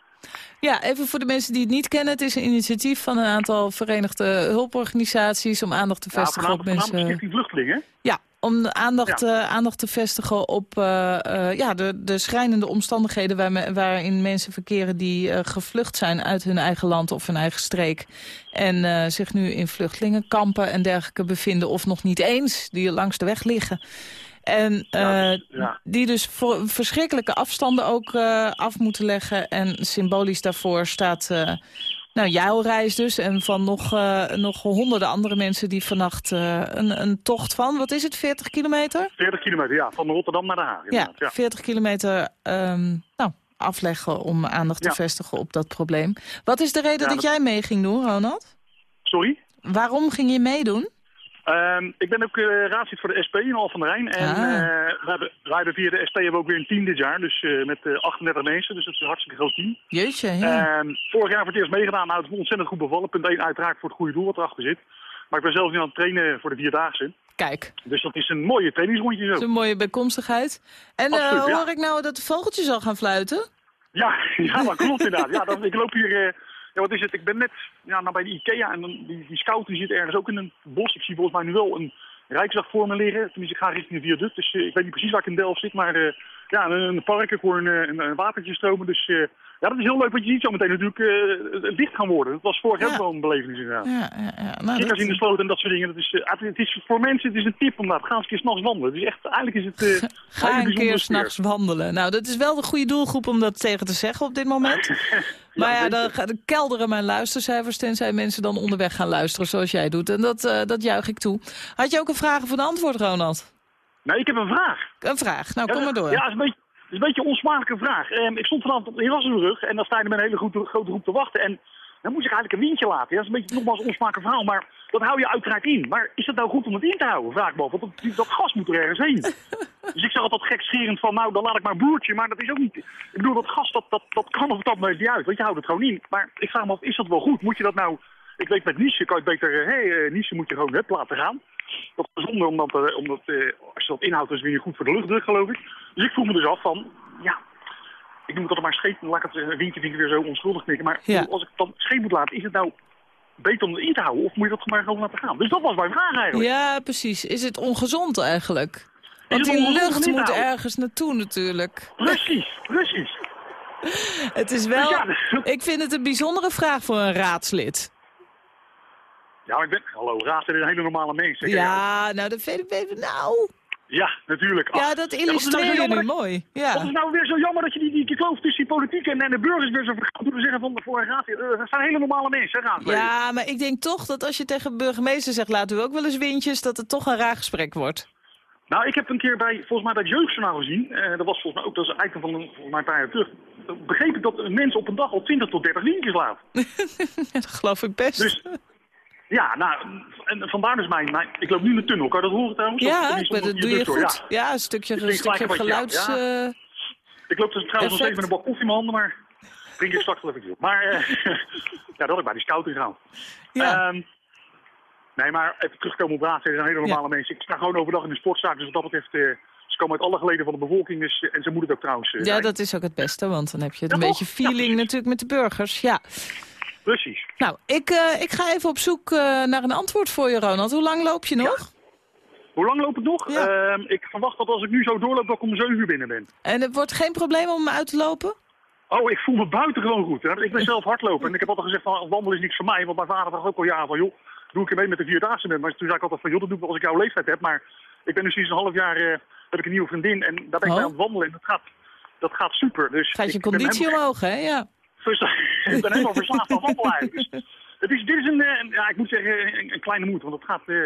Ja, even voor de mensen die het niet kennen. Het is een initiatief van een aantal verenigde hulporganisaties... om aandacht te Ja, vestigen op voornamelijk, voornamelijk mensen... Stichting Vluchtelingen. Ja, om de aandacht, Ja. eh, aandacht te vestigen op eh, eh, ja, de, de schrijnende omstandigheden... Waar me- waarin mensen verkeren die gevlucht zijn uit hun eigen land of hun eigen streek... en zich nu in vluchtelingenkampen en dergelijke bevinden... of nog niet eens, die langs de weg liggen. En Ja, dus, ja. die dus voor verschrikkelijke afstanden ook af moeten leggen. En symbolisch daarvoor staat... nou, jouw reis dus. En van nog, eh, nog honderden andere mensen die vannacht eh, een, een tocht van... Wat is het, 40 kilometer? 40 kilometer, ja. Van Rotterdam naar Den Haag. Ja, ja. 40 kilometer ehm, nou, afleggen om aandacht te vestigen op dat probleem. Wat is de reden Ja, dat dat- jij mee ging doen, Ronald? Sorry? Waarom ging je meedoen? Ehm, ik ben ook eh, raadslid voor de SP in Al van der Rijn. En Ah. eh, we hebben, wij hebben via de SP hebben we ook weer een team dit jaar. Dus eh, met eh 38 mensen. Dus dat is een hartstikke groot team. Jeetje, ja. Ehm, vorig jaar voor het eerst meegedaan. Nou, het is ontzettend goed bevallen. Punt 1 uiteraard voor het goede doel wat erachter zit. Maar ik ben zelf nu aan het trainen voor de Vierdaagse. Kijk, Dus dat is een mooie trainingsrondje zo. dat is een mooie bijkomstigheid. En ja. hoor ik nou dat de vogeltjes al gaan fluiten? Ja, [LAUGHS] ja, dat klopt inderdaad. Ja, dat, ik loop hier... wat is het? Ik ben net ja, nou bij de Ikea en dan, die, die scout die zit ergens ook in een bos. Ik zie volgens mij nu wel een rijksdag voor me liggen. Tenminste, ik ga richting de viaduct. Dus eh, ik weet niet precies waar ik in Delft zit. Maar eh, ja, een, een hoor een, eh, een, een watertje stromen. Dus ja, dat is heel leuk. Want je ziet zo meteen natuurlijk het licht gaan worden. Dat was vorig jaar Ja. wel een belevenis inderdaad. Ja, ja, ja. Nou, Kikkers dat- in de sloot en dat soort dingen. Dat is, eh, het is voor mensen het is een tip inderdaad. Ga eens een keer s'nachts wandelen. Dus echt, eigenlijk is het... eh, [LAUGHS] Ga een keer s'nachts wandelen. Nou, dat is wel de goede doelgroep om dat tegen te zeggen op dit moment. [LAUGHS] maar ja, dan kelderen mijn luistercijfers... tenzij mensen dan onderweg gaan luisteren zoals jij doet. En dat, dat juich ik toe. Had je ook een vraag of een antwoord, Ronald? Nee, ik heb een vraag. Een vraag. Nou, kom maar door. Ja, is een beetje, het is een beetje een onsmakelijke vraag. Ehm, ik stond vanavond op de Erasmusbrug en dan sta je met een hele grote, grote groep te wachten. En dan moest ik eigenlijk een windje laten. Ja, dat is een beetje nogmaals een onsmakelijk verhaal, maar dat hou je uiteraard in. Maar is het nou goed om het in te houden, vraag ik me af. Want dat, dat gas moet er ergens heen. [LAUGHS] dus ik zeg altijd gekscherend van, nou, dan laat ik maar een boertje. Maar dat is ook niet... Ik bedoel, dat gas, dat, dat, dat kan op dat niet uit. Want je houdt het gewoon in. Maar ik vraag me af, is dat wel goed? Moet je dat nou... Ik weet met Nice kan je beter... Hé, hey, eh, Nice moet je gewoon net laten gaan. Dat is zonde, omdat, eh, omdat eh, als je dat inhoudt, is het weer goed voor de luchtdruk, geloof ik. Dus ik vroeg me dus af van, ja, ik noem het altijd maar scheep, laat ik het eh, windje vind ik weer zo onschuldig knikken. Maar Ja. als ik het dan scheep moet laten, is het nou beter om het in te houden? Of moet je dat maar gewoon laten gaan? Dus dat was mijn vraag eigenlijk. Ja, precies. Is het ongezond eigenlijk? Want die lucht moet ergens naartoe natuurlijk. Precies, precies. [LAUGHS] Het is wel... Dus ja, dus- Ik vind het een bijzondere vraag voor een raadslid. Ja, maar ik ben, hallo, Raad is een hele normale mens. Ja, nou, dat vind ik... Nou, Ja, natuurlijk. Ach, ja, dat wat is nou illustreer zo je jammer nu dat- mooi. Wat Ja. is nou weer zo jammer dat je die, die, die kloof tussen die politiek en, en de burgers weer zo vergaat door te zeggen van voor een raad. eh, Dat zijn hele normale mensen, hè, raadsleden. Ja, maar ik denk toch dat als je tegen burgemeester zegt... laten we ook wel eens windjes, dat het toch een raar gesprek wordt. Nou, ik heb een keer bij, volgens mij bij het Jeugdjournaal gezien. eh, dat was volgens mij ook dat is een item van een, volgens mij een paar jaar terug. Begreep ik dat een mens op een dag al 20 tot 30 liedjes laat. [LAUGHS] dat geloof ik best. Dus ja, nou, en vandaar dus mijn, mijn... Ik loop nu in de tunnel, kan je dat horen trouwens? Ja, dat nog doe je goed. Ja. Ja, een stukje, een stukje geluids... ja. eh, Ik loop dus trouwens nog steeds met een bak koffie in mijn handen, maar drink ik straks wel even op. Maar eh, [LAUGHS] ja, dat ik bij die scouting gedaan. ja. Ehm, nee, maar even terugkomen op raad. Ze zijn hele normale mensen. Ik sta gewoon overdag in de sportzaak, dus wat dat betreft... eh, ze komen uit alle geleden van de bevolking, dus, en ze moeten het ook trouwens ja, zijn. dat is ook het beste, want dan heb je een beetje feeling natuurlijk met de burgers. Ja. Precies. Nou, ik, eh, ik ga even op zoek eh, naar een antwoord voor je, Ronald. Hoe lang loop je nog? Hoe lang loop ik nog? Ja. Ehm, ik verwacht dat als ik nu zo doorloop, dat ik om 7 uur binnen ben. En het wordt geen probleem om uit te lopen? Oh, ik voel me buitengewoon goed. Hè? Ik ben zelf hardlopen en ik heb altijd gezegd van wandelen is niks voor mij. Want mijn vader dacht ook al jaren van joh, doe ik er mee met de Vierdaagse. Maar toen zei ik altijd van joh, dat doe ik als ik jouw leeftijd heb. Maar ik ben nu sinds een half jaar, eh, heb ik een nieuwe vriendin en daar ben ik Oh. bij aan het wandelen. En dat gaat, dat gaat super. Dus Gaat je conditie helemaal- omhoog, hè? Ja. Dus, [LAUGHS] ik ben helemaal verslaafd aan wandelen. Dus, [LAUGHS] het is, dit is een, eh, ja, ik moet zeggen, een, een kleine moed. Want het gaat, eh,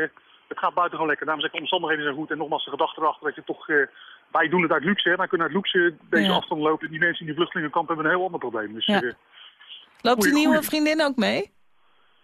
het gaat buitengewoon lekker. Daarom zeg ik, de omstandigheden zijn goed. En nogmaals, de gedachte erachter dat je toch... eh, wij doen het uit luxe, hè. Wij kunnen uit luxe deze Ja. afstand lopen. Die mensen in die vluchtelingenkamp hebben een heel ander probleem. Dus, Ja. eh, Loopt die nieuwe vriendin ook mee?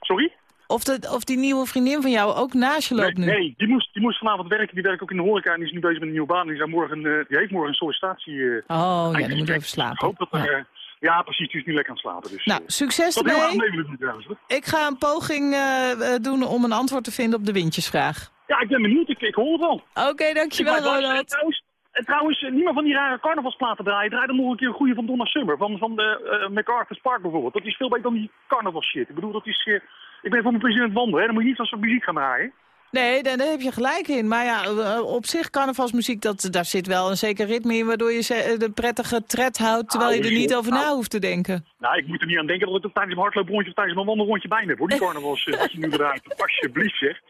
sorry? Of, de, of die nieuwe vriendin van jou ook naast je loopt nee, nu? nee, die moest, die moest vanavond werken. Die werkt ook in de horeca en die is nu bezig met een nieuwe baan. Die, zou morgen, die heeft morgen een sollicitatie. Oh, ja, die moet even Ik slapen. hoop dat er, Ja. precies. Die is nu lekker aan het slapen. Dus, Nou, eh, succes dat ermee. Ik ga een poging eh, eh, doen om een antwoord te vinden op de windjesvraag. Ja, ik ben benieuwd. Ik, ik hoor het al. Oké, dankjewel Ronald. trouwens, en trouwens, niemand van die rare carnavalsplaten draaien. Draai dan nog een keer een goede van Donna Summer. Van, van de uh, MacArthur's Park bijvoorbeeld. Dat is veel beter dan die carnavalshit. Ik bedoel, dat is... eh, ik ben voor mijn plezier aan het wandelen. Hè. Dan moet je niet als soort muziek gaan draaien. Nee, daar, daar heb je gelijk in. Maar ja, eh, op zich carnavalsmuziek, dat, daar zit wel een zeker ritme in... waardoor je ze- de prettige tred houdt, terwijl je Ah, er niet over na hoeft te denken. Nou, ik moet er niet aan denken dat ik het tijdens mijn hardlooprondje of tijdens mijn wandelrondje bij me heb. Hoor, die [LAUGHS] carnavals eh, je nu draait. Alsjeblieft zeg.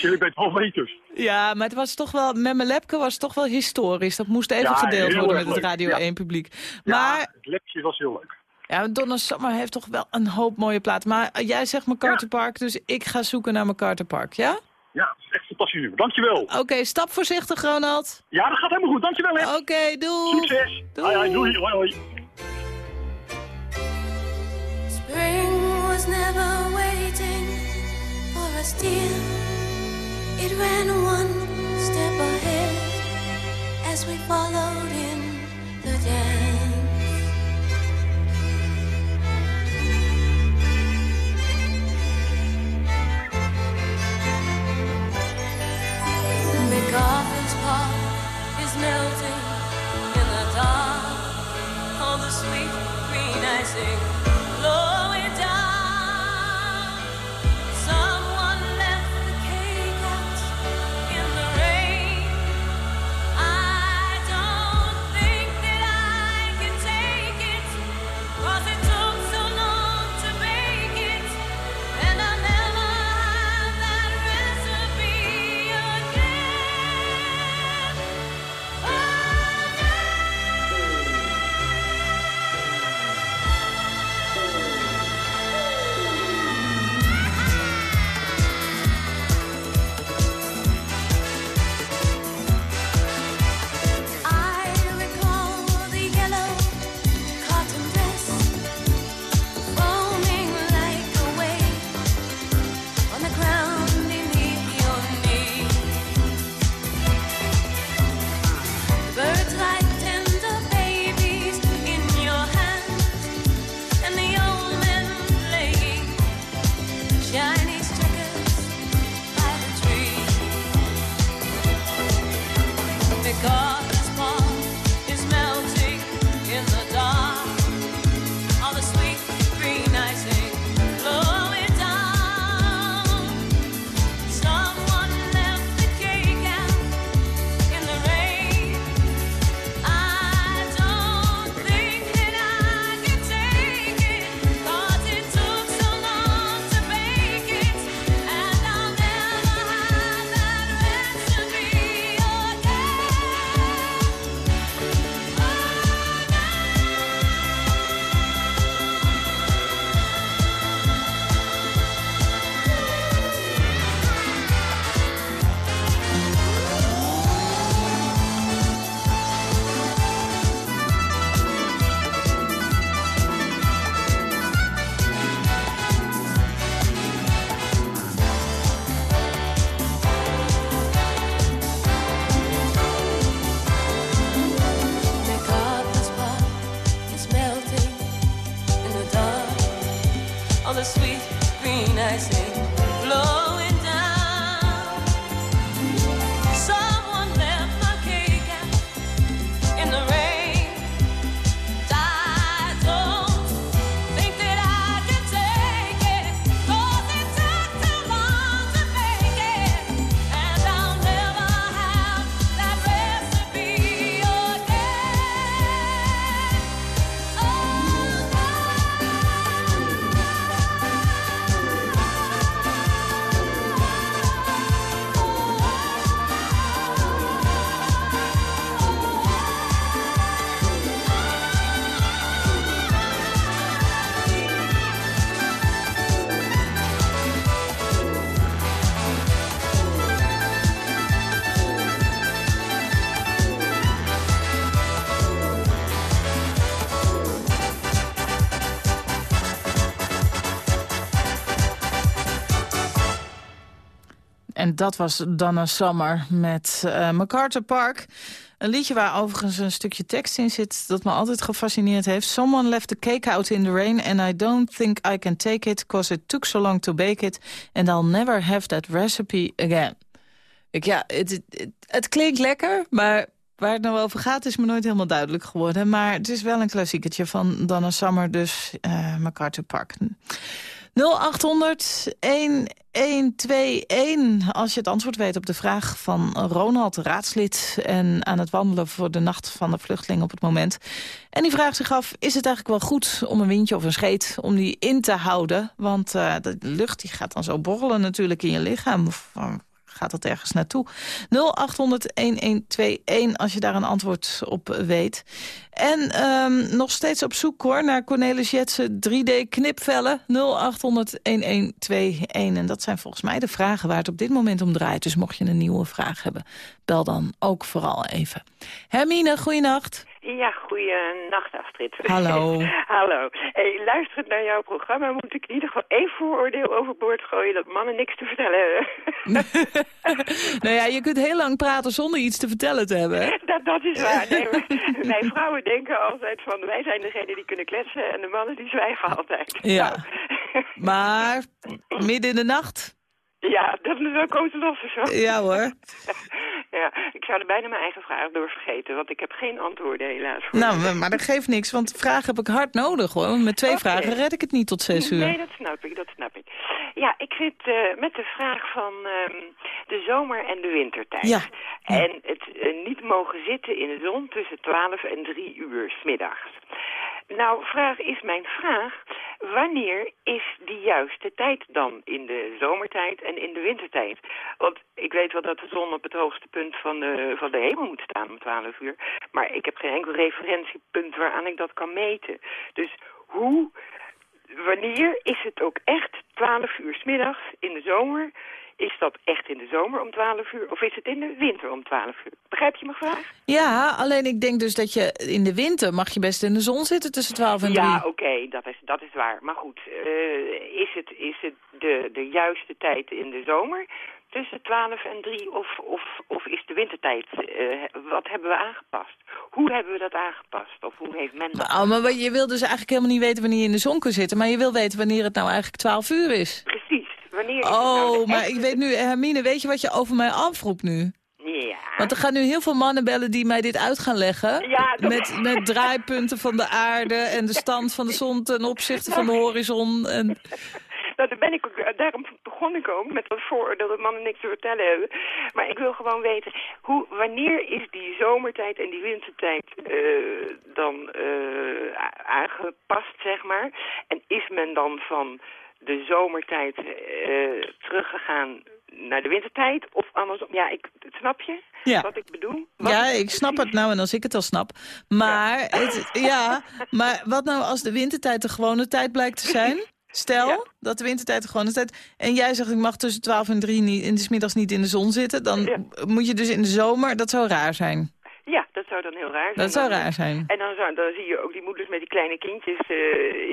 Jullie bent half meters. Ja, maar het was toch wel, met mijn lepke was het toch wel historisch. Dat moest even Ja, gedeeld worden met het. Radio Ja. 1 publiek. Ja, Maar het lepje was heel leuk. ja, Donna Summer heeft toch wel een hoop mooie platen. Maar eh, jij zegt MacArthur Park, dus ik ga zoeken naar MacArthur Park, ja? Ja, het is echt fantastisch nummer. Dankjewel. Oké, stap voorzichtig, Ronald. Ja, dat gaat helemaal goed. Dankjewel hè. Oké, doei. Succes. Doei. Hoi, hoi, doei. Hoi, hoi. Spring was never waiting for us, dear. It ran one step ahead as we followed in the dance. Dat was Donna Summer met MacArthur Park. Een liedje waar overigens een stukje tekst in zit... dat me altijd gefascineerd heeft. Someone left the cake out in the rain... and I don't think I can take it... cause it took so long to bake it... and I'll never have that recipe again. Ik, ja, het, klinkt lekker, maar waar het nou over gaat... is me nooit helemaal duidelijk geworden. Maar het is wel een klassieketje van Donna Summer, dus eh MacArthur Park. 0800 1121 als je het antwoord weet op de vraag van Ronald, raadslid... en aan het wandelen voor de nacht van de vluchteling op het moment. En die vraagt zich af, is het eigenlijk wel goed om een windje of een scheet... om die in te houden? Want eh, de lucht die gaat dan zo borrelen natuurlijk in je lichaam... Eh, gaat dat ergens naartoe? 0800-1121 als je daar een antwoord op weet. En ehm, nog steeds op zoek hoor naar Cornelis Jetsen 3D-knipvellen. 0800-1121. En dat zijn volgens mij de vragen waar het op dit moment om draait. Dus mocht je een nieuwe vraag hebben, bel dan ook vooral even. Hermine, goeienacht. Ja, goeienacht Astrid. [LAUGHS] Hallo. Hallo. Hey, luisterend naar jouw programma moet ik in ieder geval één vooroordeel overboord gooien dat mannen niks te vertellen hebben. [LAUGHS] nou ja, je kunt heel lang praten zonder iets te vertellen te hebben. dat, dat is waar. [LAUGHS] Nee, wij vrouwen denken altijd van wij zijn degene die kunnen kletsen en de mannen die zwijgen altijd. Ja. Nou, Maar midden in de nacht? Ja, dat is wel komen los of zo. Ja hoor. [LAUGHS] ja, ik zou er bijna mijn eigen vraag door vergeten, want ik heb geen antwoorden helaas. Voor Nou, maar- maar dat geeft niks, want vragen heb ik hard nodig hoor. Met twee vragen red ik het niet tot zes uur. Nee, dat snap ik, dat snap ik. Ja, ik zit eh, met de vraag van ehm, de zomer- en de wintertijd. Ja. En het eh, niet mogen zitten in de zon tussen 12 en 3 uur 's middags. Nou, vraag is mijn vraag, wanneer is die juiste tijd dan in de zomertijd en in de wintertijd? Want ik weet wel dat de zon op het hoogste punt van de, van de hemel moet staan om 12 uur. Maar ik heb geen enkel referentiepunt waaraan ik dat kan meten. Dus hoe wanneer is het ook echt 12 uur 's middags in de zomer? Is dat echt in de zomer om 12 uur of is het in de winter om 12 uur? Begrijp je mijn vraag? Ja, alleen ik denk dus dat je in de winter mag je best in de zon zitten tussen 12 en 3. Ja, oké, dat, is, dat is waar. Maar goed, eh, is het, is het de, de juiste tijd in de zomer tussen 12 en 3 of, of, of is de wintertijd, eh, wat hebben we aangepast? Hoe hebben we dat aangepast? Of hoe heeft men dat? Oh, maar wat- je wil dus eigenlijk helemaal niet weten wanneer je in de zon kunt zitten. Maar je wil weten wanneer het nou eigenlijk 12 uur is. Precies, wanneer is het nou Oh, maar echte- ik weet nu, Hermine, weet je wat je over mij afroept nu? Ja. Want er gaan nu heel veel mannen bellen die mij dit uit gaan leggen. Ja, met, met draaipunten van de aarde en de stand van de zon ten opzichte van de horizon. En... Nou, daar ben ik ook, daarom begon ik ook met dat vooroordeel dat mannen niks te vertellen hebben. Maar ik wil gewoon weten, hoe, wanneer is die zomertijd en die wintertijd eh, dan eh, aangepast, zeg maar? En is men dan van de zomertijd eh, teruggegaan naar de wintertijd? Of andersom? Ja, ik, snap je Ja. wat ik bedoel? Wat- Ja, ik snap het nou en als ik het al snap. Maar, het, ja, maar wat nou als de wintertijd de gewone tijd blijkt te zijn? [LAUGHS] Stel Ja. dat de wintertijd de gewone tijd... en jij zegt ik mag tussen 12 en 3 niet, in de middags niet in de zon zitten... dan Ja. moet je dus in de zomer... Dat zou raar zijn. Ja, dat zou dan heel raar zijn. Dat zou Dan- raar zijn. En dan, zou, dan zie je ook die moeders met die kleine kindjes eh,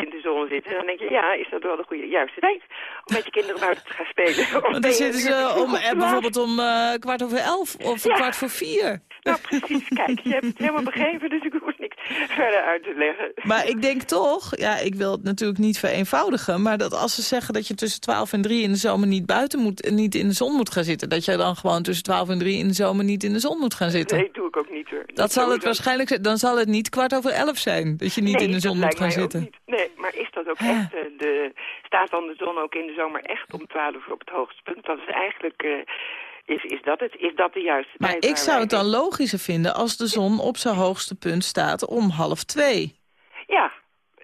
in de zon zitten. En dan denk je, ja, is dat wel de goede, juiste tijd om met je kinderen buiten te gaan spelen? [LAUGHS] Want dan zitten ze om, eh, bijvoorbeeld om eh, kwart over elf of Ja. kwart voor vier. Nou, precies. Kijk, je hebt het helemaal begrepen, dus ik hoef niks. verder uit te leggen. Maar ik denk toch, ja, ik wil het natuurlijk niet vereenvoudigen... maar dat als ze zeggen dat je tussen 12 en 3 in de zomer niet buiten moet... niet in de zon moet gaan zitten... dat je dan gewoon tussen 12 en 3 in de zomer niet in de zon moet gaan zitten. Nee, doe ik ook niet hoor. Dat zal het waarschijnlijk zijn. Dan zal het niet kwart over elf zijn, dat je niet Nee, in de zon moet gaan zitten. Nee, maar is dat ook Ja. echt, eh, de, staat dan de zon ook in de zomer echt om 12 uur op het hoogste punt? Dat is eigenlijk, eh, is, is dat het? Is dat de juiste Maar tijd? ik waar zou het dan logischer vinden als de zon op zijn hoogste punt staat om half twee. Ja,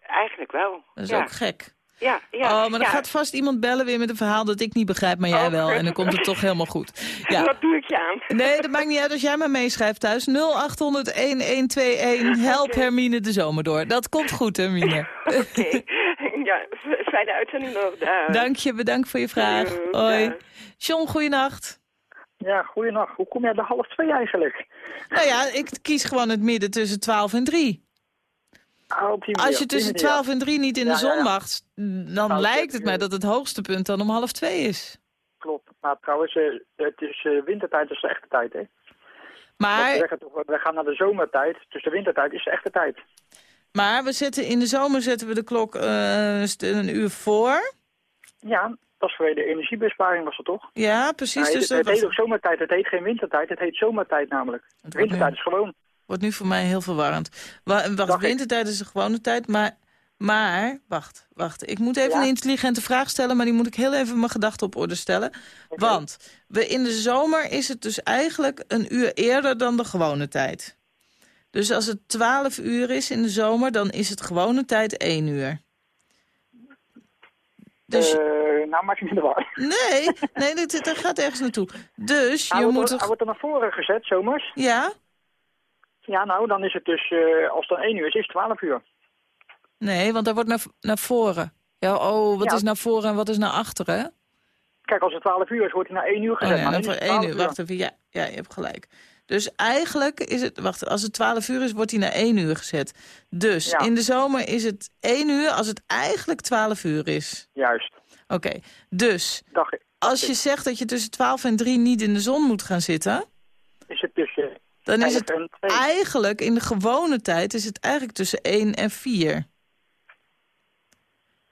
eigenlijk wel. Dat is ja. ook gek. Ja, ja. oh, maar dan ja. gaat vast iemand bellen weer met een verhaal dat ik niet begrijp, maar jij Oh. wel. En dan komt het toch helemaal goed. [LAUGHS] Ja. Wat doe ik je aan? Nee, dat maakt niet uit als jij maar meeschrijft thuis. 0800-1121. Help. Hermine de zomer door. Dat komt goed, Hermine. [LAUGHS] Oké. ja, fijne uitzending nog. Dag. Dank je, bedankt voor je vraag. Hoi. John, goeienacht. Ja, goeienacht. Hoe kom jij bij half twee eigenlijk? Nou ja, ik kies gewoon het midden tussen 12 en 3. Ah, die Als je tussen manier. 12 en 3 niet in de Ja, zon ja. mag, dan Nou, lijkt het mij dat het hoogste punt dan om half 2 is. Klopt. Maar trouwens, eh, het is eh, wintertijd, is de echte tijd, hè? Maar, we gaan naar de zomertijd, dus de wintertijd is de echte tijd. maar we zetten in de zomer zetten we de klok eh, een uur voor. Ja, dat is vanwege de energiebesparing was dat toch? Ja, precies. Nee, dus het, het heet ook zomertijd, het heet geen wintertijd, het heet zomertijd namelijk. Wintertijd nu- is gewoon. wordt nu voor mij heel verwarrend. Wa- Wacht, wintertijd is de gewone tijd, maar... Maar, wacht, wacht. Ik moet even Ja? een intelligente vraag stellen... maar die moet ik heel even mijn gedachten op orde stellen. Want we, in de zomer is het dus eigenlijk een uur eerder dan de gewone tijd. Dus als het 12 uur is in de zomer, dan is het gewone tijd 1 uur. Dus, Eh, nou, maak je in de war. nee, [LAUGHS] nee, dat, dat gaat ergens naartoe. Dus Hij je wordt, moet... hij wordt er naar voren gezet, zomers. Ja? Ja, nou, dan is het dus, eh, als het dan 1 uur is, is het 12 uur. Nee, want daar wordt naar, naar voren. Ja, oh, wat Ja. is naar voren en wat is naar achteren? Kijk, als het 12 uur is, wordt hij naar 1 uur Oh gezet. ja, maar dan dan voor is het 1 uur. 12 Wacht even, ja, ja, je hebt gelijk. Dus eigenlijk is het, wacht, als het 12 uur is, wordt hij naar 1 uur gezet. Dus Ja. in de zomer is het 1 uur als het eigenlijk 12 uur is. Juist, Oké, dus als je zegt dat je tussen 12 en 3 niet in de zon moet gaan zitten, Is het tussen dan is 11 het en 2. eigenlijk in de gewone tijd is het eigenlijk tussen 1 en 4.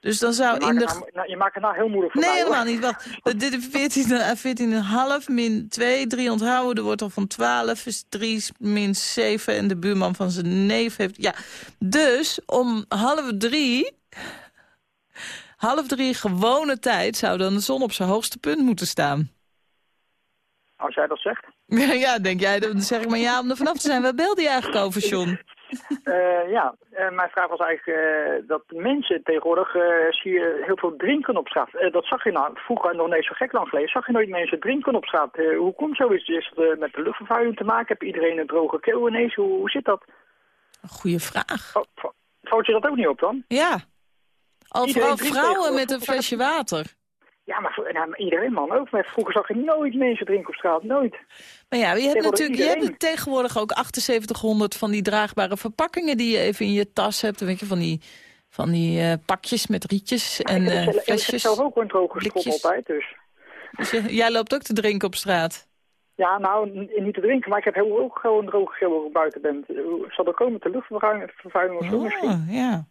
Dus dan Je zou maakt, in de... het nou, nou, je maakt het nou heel moeilijk voor Nee, mij, hoor. helemaal niet. Wacht. Dit is 14, eh, 14,5 min 2, 3 onthouden. De wortel van 12 is 3 min 7. En de buurman van zijn neef heeft... Ja, dus om half drie... Half drie gewone tijd zou dan de zon op zijn hoogste punt moeten staan. Als jij dat zegt. [LAUGHS] ja, denk jij, dan zeg ik maar ja om er vanaf te zijn. Waar belde je eigenlijk over, John? [LAUGHS] [LAUGHS] Eh, ja, eh, mijn vraag was eigenlijk eh, dat mensen tegenwoordig zie je heel veel drinken op straat. Dat zag je nou vroeger nog niet zo gek lang geleden. Zag je nooit mensen drinken op straat. Hoe komt zoiets? Is het met de luchtvervuiling te maken? Heb iedereen een droge keel ineens? Hoe, hoe zit dat? Goeie vraag. Valt je dat ook niet op dan? Ja. Al vrouwen met een flesje water. Ja, maar, voor- nou, iedereen man ook. Maar vroeger zag je nooit mensen drinken op straat. Nooit. Maar ja, je hebt natuurlijk je hebt tegenwoordig ook 7800 van die draagbare verpakkingen die je even in je tas hebt. Weet je, van die, van die eh, pakjes met rietjes en ik, heb eh, zelf- ik heb flesjes. zelf ook een droge blikjes. altijd. Dus. Dus je- jij loopt ook te drinken op straat. Ja, nou, niet te drinken. Maar ik heb heel, ook gewoon een droge keel als ik buiten ben. Hoe Zal dat komen de luchtvervuiling vervuiling of zo misschien? Oh, ja.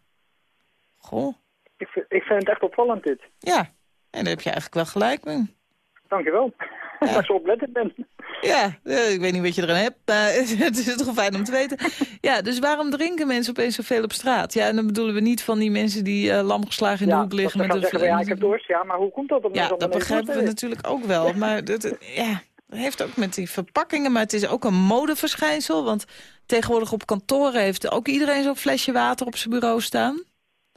Goh. Ik, vind- ik vind het echt opvallend dit. Ja, en daar heb je eigenlijk wel gelijk mee. Dankjewel. Dat ik [LAUGHS] zo oplettend ben. Ja, eh, ik weet niet wat je eraan hebt, maar [LAUGHS] het is toch fijn om te weten. Ja, dus waarom drinken mensen opeens zoveel op straat? Ja, en dan bedoelen we niet van die mensen die eh lamgeslagen in de Ja, hoek liggen. met zeggen, ja, ik heb dorst. Ja, maar hoe komt dat? Ja, dat begrijpen we natuurlijk ook wel. Maar dat, het- ja, dat heeft ook met die verpakkingen. Maar het is ook een modeverschijnsel. Want tegenwoordig op kantoren heeft ook iedereen zo'n flesje water op zijn bureau staan.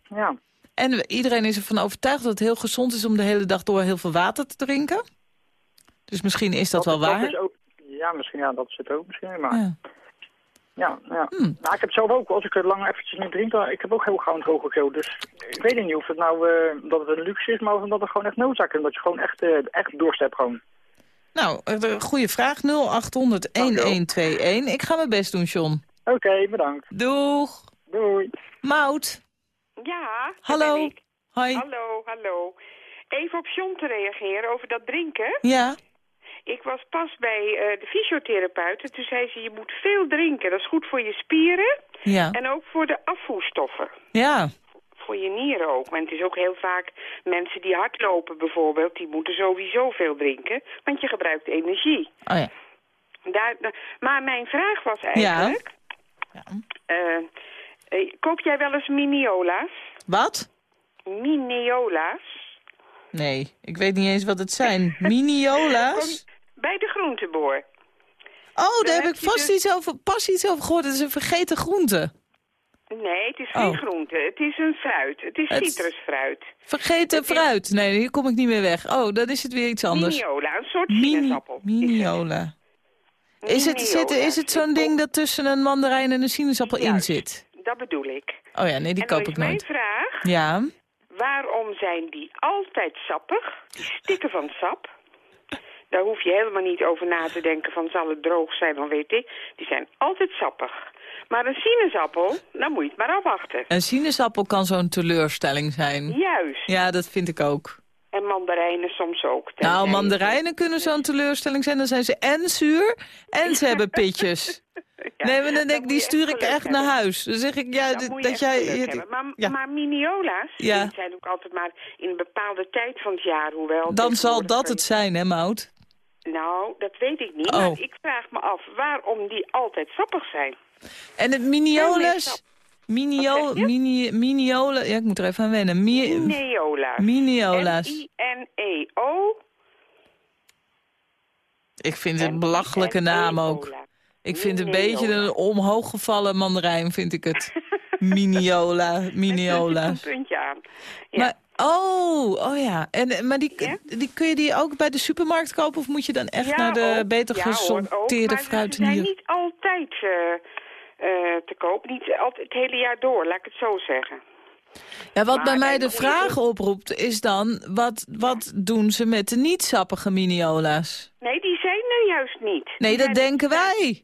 Ja, En iedereen is ervan overtuigd dat het heel gezond is om de hele dag door heel veel water te drinken. Dus misschien is dat, wel waar. is ook, ja, misschien, ja, dat het ook misschien. Maar ja, Ja. ja. Hmm. Nou, ik heb zelf ook, als ik er lang eventjes niet drink, dan, ik heb ook heel gauw een droge keel. Dus ik weet niet of het nou eh, dat het een luxe is, maar of dat het gewoon echt noodzaak is. Omdat je gewoon echt, eh, echt dorst hebt gewoon. Nou, eh, goede vraag. 0800-1121. Ik ga mijn best doen, John. Oké, bedankt. Doeg. Doei. Mout. Ja, Hallo. ben ik. Hoi. Hallo, hallo. Even op John te reageren over dat drinken. Ja. Ik was pas bij eh, de fysiotherapeut en toen zei ze, je moet veel drinken. Dat is goed voor je spieren Ja. en ook voor de afvoerstoffen. Ja. Voor je nieren ook. Maar het is ook heel vaak mensen die hardlopen bijvoorbeeld, die moeten sowieso veel drinken. Want je gebruikt energie. Oh ja. Daar, da- maar mijn vraag was eigenlijk, eh, eh, koop jij wel eens miniola's? Wat? Miniola's? Nee, ik weet niet eens wat het zijn. [LAUGHS] Miniola's? Bij de groenteboer. Oh, daar heb heb ik vast dus- iets over, pas iets over gehoord. Het is een vergeten groente. Nee, het is geen Oh. groente. Het is een fruit. Het is Het- citrusfruit. Vergeten fruit. Nee, hier kom ik niet meer weg. Oh, dan is het weer iets anders. Miniola, een soort sinaasappel. miniola. Is het, zit, is het zo'n ding dat tussen een mandarijn en een sinaasappel in zit? Dat bedoel ik. Oh ja, nee, die dan koop ik mijn nooit. vraag, Ja. waarom zijn die altijd sappig? Die stikken van sap. Daar hoef je helemaal niet over na te denken van zal het droog zijn of weet ik. Die zijn altijd sappig. Maar een sinaasappel, dan moet je het maar afwachten. Een sinaasappel kan zo'n teleurstelling zijn. Juist. Ja, dat vind ik ook. En mandarijnen soms ook. Nou, mandarijnen kunnen zo'n teleurstelling zijn. Dan zijn ze en zuur en ze hebben pitjes. [LAUGHS] [LAUGHS] Ja, nee, maar dan denk ik, die stuur ik echt naar huis. Dan zeg ik, ja, dat jij... je-. Maar, ja. maar miniola's, Ja. zijn ook altijd maar in een bepaalde tijd van het jaar. Hoewel Dan zal dat het zijn, hè, Mout? Nou, dat weet ik niet. Oh. Maar ik vraag me af waarom die altijd sappig zijn. En het Veel minioles... Minio, Wat zeg je? mini, miniolen... Ja, ik moet er even aan wennen. Mi, Miniola's. Miniola's. M-I-N-E-O. ik vind het een belachelijke naam ook. Ik vind een beetje een omhooggevallen mandarijn, vind ik het. Miniola, Miniola's. [LAUGHS] Een puntje aan. Ja. Maar, oh, oh ja. En, maar die, Ja? die, kun je die ook bij de supermarkt kopen? Of moet je dan echt Ja, naar de ook. beter gesorteerde Maar fruit en zijn niet altijd eh, eh, te koop. Niet altijd het hele jaar door, laat ik het zo zeggen. Ja, wat maar bij mij de vraag oproept, is dan... Wat, wat doen ze met de niet-sappige Miniola's? Nee, die zijn er juist niet. Nee, Die dat denken wij.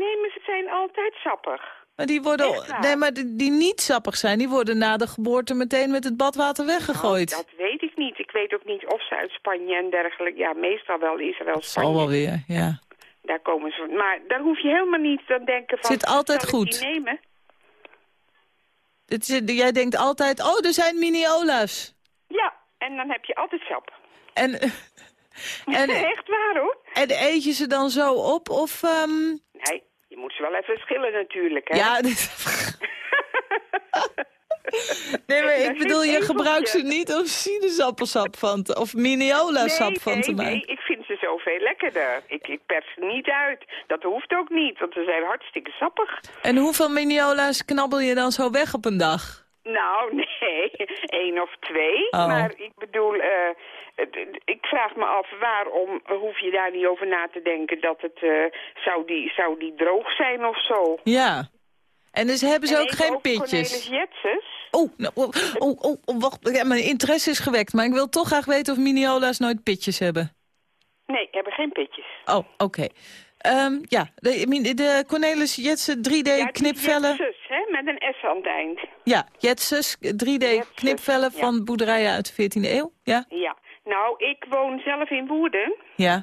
Nee, maar ze zijn altijd sappig. Maar die worden... Nee, maar die, die niet sappig zijn, die worden na de geboorte meteen met het badwater weggegooid. Nou, dat weet ik niet. Ik weet ook niet of ze uit Spanje en dergelijke... Ja, meestal wel Israël, Zal Spanje. wel weer, ja. Daar komen ze... Maar daar hoef je helemaal niet te denken van... Zit altijd zal goed. die nemen? Het is- jij denkt altijd, oh, er zijn Miniola's. Ja, en dan heb je altijd sap. En, [LAUGHS] en, Echt waar, hoor. en eet je ze dan zo op? Of, ehm, moet ze wel even schillen natuurlijk, hè. ja, [LAUGHS] dit- nee, maar ik bedoel, je gebruikt ze niet om sinaasappelsap van te, of Miniola-sap nee, van nee, te maken. Nee, ik vind ze zoveel lekkerder. Ik, ik pers ze niet uit. Dat hoeft ook niet, want ze zijn hartstikke sappig. En hoeveel Miniola's knabbel je dan zo weg op een dag? Nou, [LAUGHS] nee, één of twee. Oh. Maar ik bedoel, eh, ik vraag me af waarom hoef je daar niet over na te denken dat het, eh, zou, die, zou die droog zijn of zo? Ja. En dus hebben ze En ook geen pitjes? Oh, nou, oh, oh, oh, oh, wacht. Ja, mijn interesse is gewekt, maar ik wil toch graag weten of Miniola's nooit pitjes hebben. Nee, hebben geen pitjes. Oh, oké. Ehm, ja, de, de Cornelis Jetsen 3D-knipvellen. Ja, hè, met een S aan het eind. Ja, Jetses 3D-knipvellen ja. van boerderijen uit de 14e eeuw. Ja? Ja. Nou, ik woon zelf in Woerden. Ja.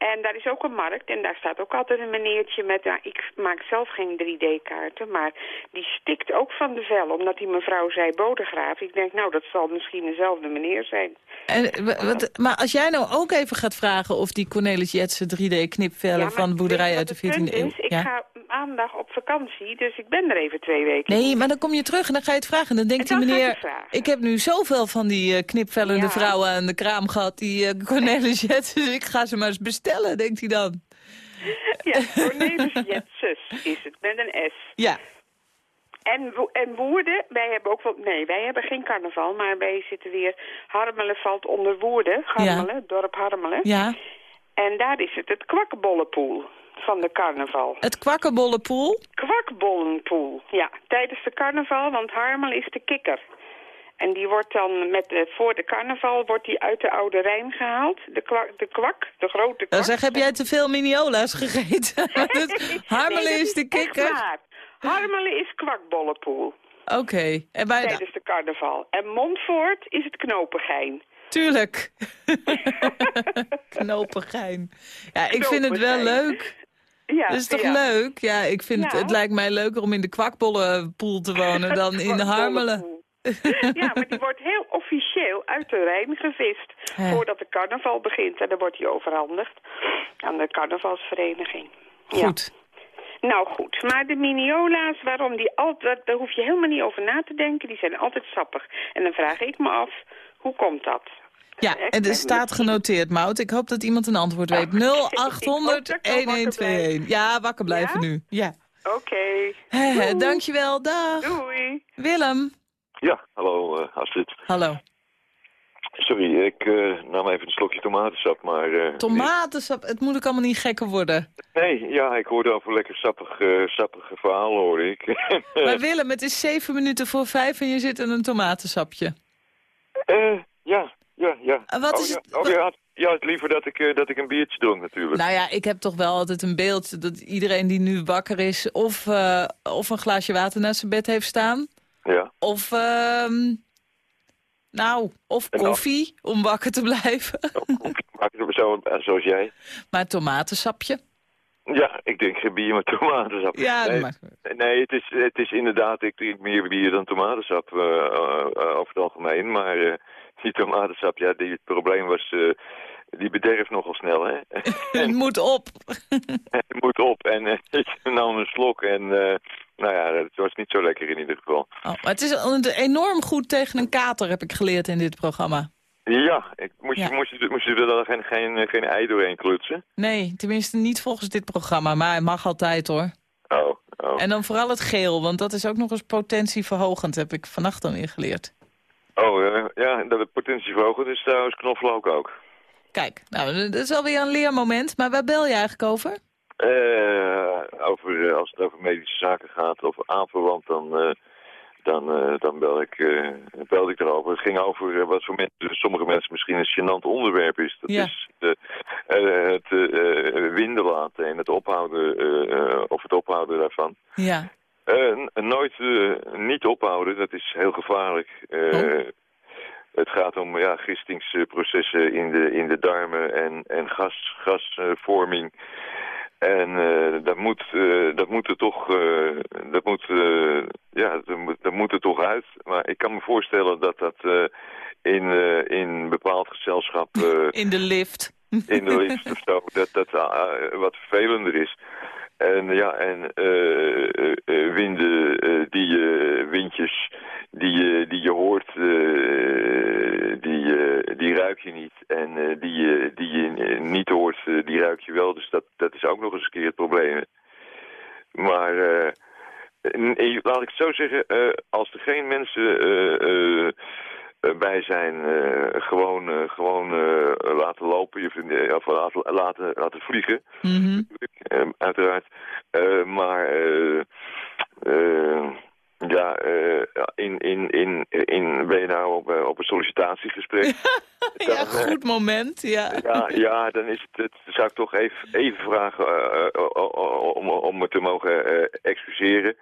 En daar is ook een markt en daar staat ook altijd een meneertje met... Nou, ik maak zelf geen 3D-kaarten, maar die stikt ook van de vel... omdat die mevrouw zei bodegraaf. Ik denk, nou, dat zal misschien dezelfde meneer zijn. En, wat, maar als jij nou ook even gaat vragen of die Cornelis Jetsen 3D-knipvellen Ja, maar van boerderijen uit de je wat 14e het eeuw. is? Ik Ja. ga maandag op vakantie, dus ik ben er even twee weken. Nee, maar dan kom je terug en dan ga je het vragen. En dan denkt En die dan ik meneer, vragen. ik heb nu zoveel van die eh, knipvellende Ja. vrouwen aan de kraam gehad, die eh, Cornelis [LAUGHS] Jetsen, dus ik ga ze maar eens bestellen, denkt hij dan. Ja, Cornelis is het, met een S. Ja, En, Wo- en Woerden, wij hebben ook wel... Nee, wij hebben geen carnaval, maar wij zitten weer... Harmelen valt onder Woerden, Harmelen, dorp Harmelen. ja. En daar is het het kwakkenbollenpoel van de carnaval. Het kwakkenbollenpoel. Kwakbollenpoel, ja. Tijdens de carnaval, want Harmel is de kikker. En die wordt dan met de, voor de carnaval wordt die uit de Oude Rijn gehaald. De, kwak, de kwak, de grote kwak. Zeg, heb jij te veel miniola's gegeten? [LAUGHS] Het Harmelen Nee, is de kikker. Harmelen is kwakbollenpoel Oké. En bij, tijdens de carnaval. En Montfort is het knopengein. Tuurlijk. [LAUGHS] Knopigijn. Ja, ik vind het wel leuk. Ja, Dat is toch ja. leuk? Ja, ik vind het, het lijkt mij leuker om in de kwakbollenpoel te wonen dan in Harmelen. [LAUGHS] Ja, maar die wordt heel officieel uit de Rijn gevist. Ja. Voordat de carnaval begint. En dan wordt hij overhandigd aan de carnavalsvereniging. Ja. Goed. Nou goed, maar de miniola's, waarom die altijd, daar hoef je helemaal niet over na te denken. Die zijn altijd sappig. En dan vraag ik me af, hoe komt dat? Ja, er hè? staat genoteerd, Mout. Ik hoop dat iemand een antwoord weet. [LAUGHS] Ik hoop 0800 dat ik wel wakker 1121. Ja, wakker blijven Ja? nu. Ja. Oké, Hè, Dankjewel, dag. doei. Willem. Ja, hallo eh, Astrid. Hallo. Sorry, ik eh, nam even een slokje tomatensap, maar... eh, Tomatensap, het moet ook allemaal niet gekker worden. Nee, ja, ik hoorde over lekker sappig, sappige verhalen, hoor ik. [LAUGHS] Maar Willem, het is zeven minuten voor vijf en je zit in een tomatensapje. Eh, ja, ja, ja. En wat oh, is ja. het- Oh, ja, had- ja, het liever dat ik, dat ik een biertje dronk, natuurlijk. Nou ja, ik heb toch wel altijd een beeld dat iedereen die nu wakker is... of, of een glaasje water naast zijn bed heeft staan... Ja. of, ehm, nou, of koffie om wakker te blijven. Het zo, zoals jij. Maar tomatensapje? Ja, ik denk geen bier met tomatensap. Ja, nee, nee het, is, het is inderdaad, ik drink meer bier dan tomatensap eh, eh, eh, over het algemeen. Maar die tomatensap, ja, die, het probleem was, die bederft nogal snel, hè. [LAUGHS] Het moet op. [LAUGHS] Het moet op. En [LAUGHS] ik nam een slok en nou ja, het was niet zo lekker in ieder geval. Oh, maar het is een- enorm goed tegen een kater, heb ik geleerd in dit programma. Ja, ik, moest, Ja. Je, moest, je, moest je er dan geen, geen, geen ei doorheen klutsen? Nee, tenminste niet volgens dit programma, maar het mag altijd hoor. Oh, oh. En dan vooral het geel, want dat is ook nog eens potentieverhogend, heb ik vannacht dan weer geleerd. Oh, eh, ja, dat het potentie verhogen is trouwens knoflook ook. Kijk, nou, dat is alweer een leermoment, maar waar bel je eigenlijk over? Eh, over, eh, als het over medische zaken gaat, over aanverwant, dan, eh, dan, eh, dan bel ik, eh, belde ik erover. Het ging over wat voor mensen, sommige mensen misschien een gênant onderwerp is. Dat Ja. is de, het winden laten en het ophouden, of het ophouden daarvan. Ja. Nooit niet ophouden, dat is heel gevaarlijk. Oh. Het gaat om ja, gistingsprocessen in de, in de darmen en, en gas, gasvorming. En eh, dat, moet, eh, dat moet er toch, eh, dat moet, ja, dat moet, er toch uit. Maar ik kan me voorstellen dat dat eh, in, in bepaald gezelschap, [LAUGHS] In de lift. in de lift of zo, dat dat wat vervelender is. En ja, en eh, winden, die windjes die, die je hoort, die, die ruik je niet. En die, die je niet hoort, die ruik je wel. Dus dat, dat is ook nog eens een keer het probleem. Maar laat ik het zo zeggen, als er geen mensen bij zijn, eh, gewoon, eh, gewoon eh, laten lopen, je eh, of laten, laten, laten vliegen, Mhm. eh, uiteraard. Eh, maar eh, eh, ja, eh, in, in, in, in, ben je nou op, eh, op een sollicitatiegesprek? [LAUGHS] Ja, Dan, eh, goed moment, ja. ja, ja, dan is het, het zou ik toch even, even vragen eh, eh, om, om me te mogen eh, excuseren.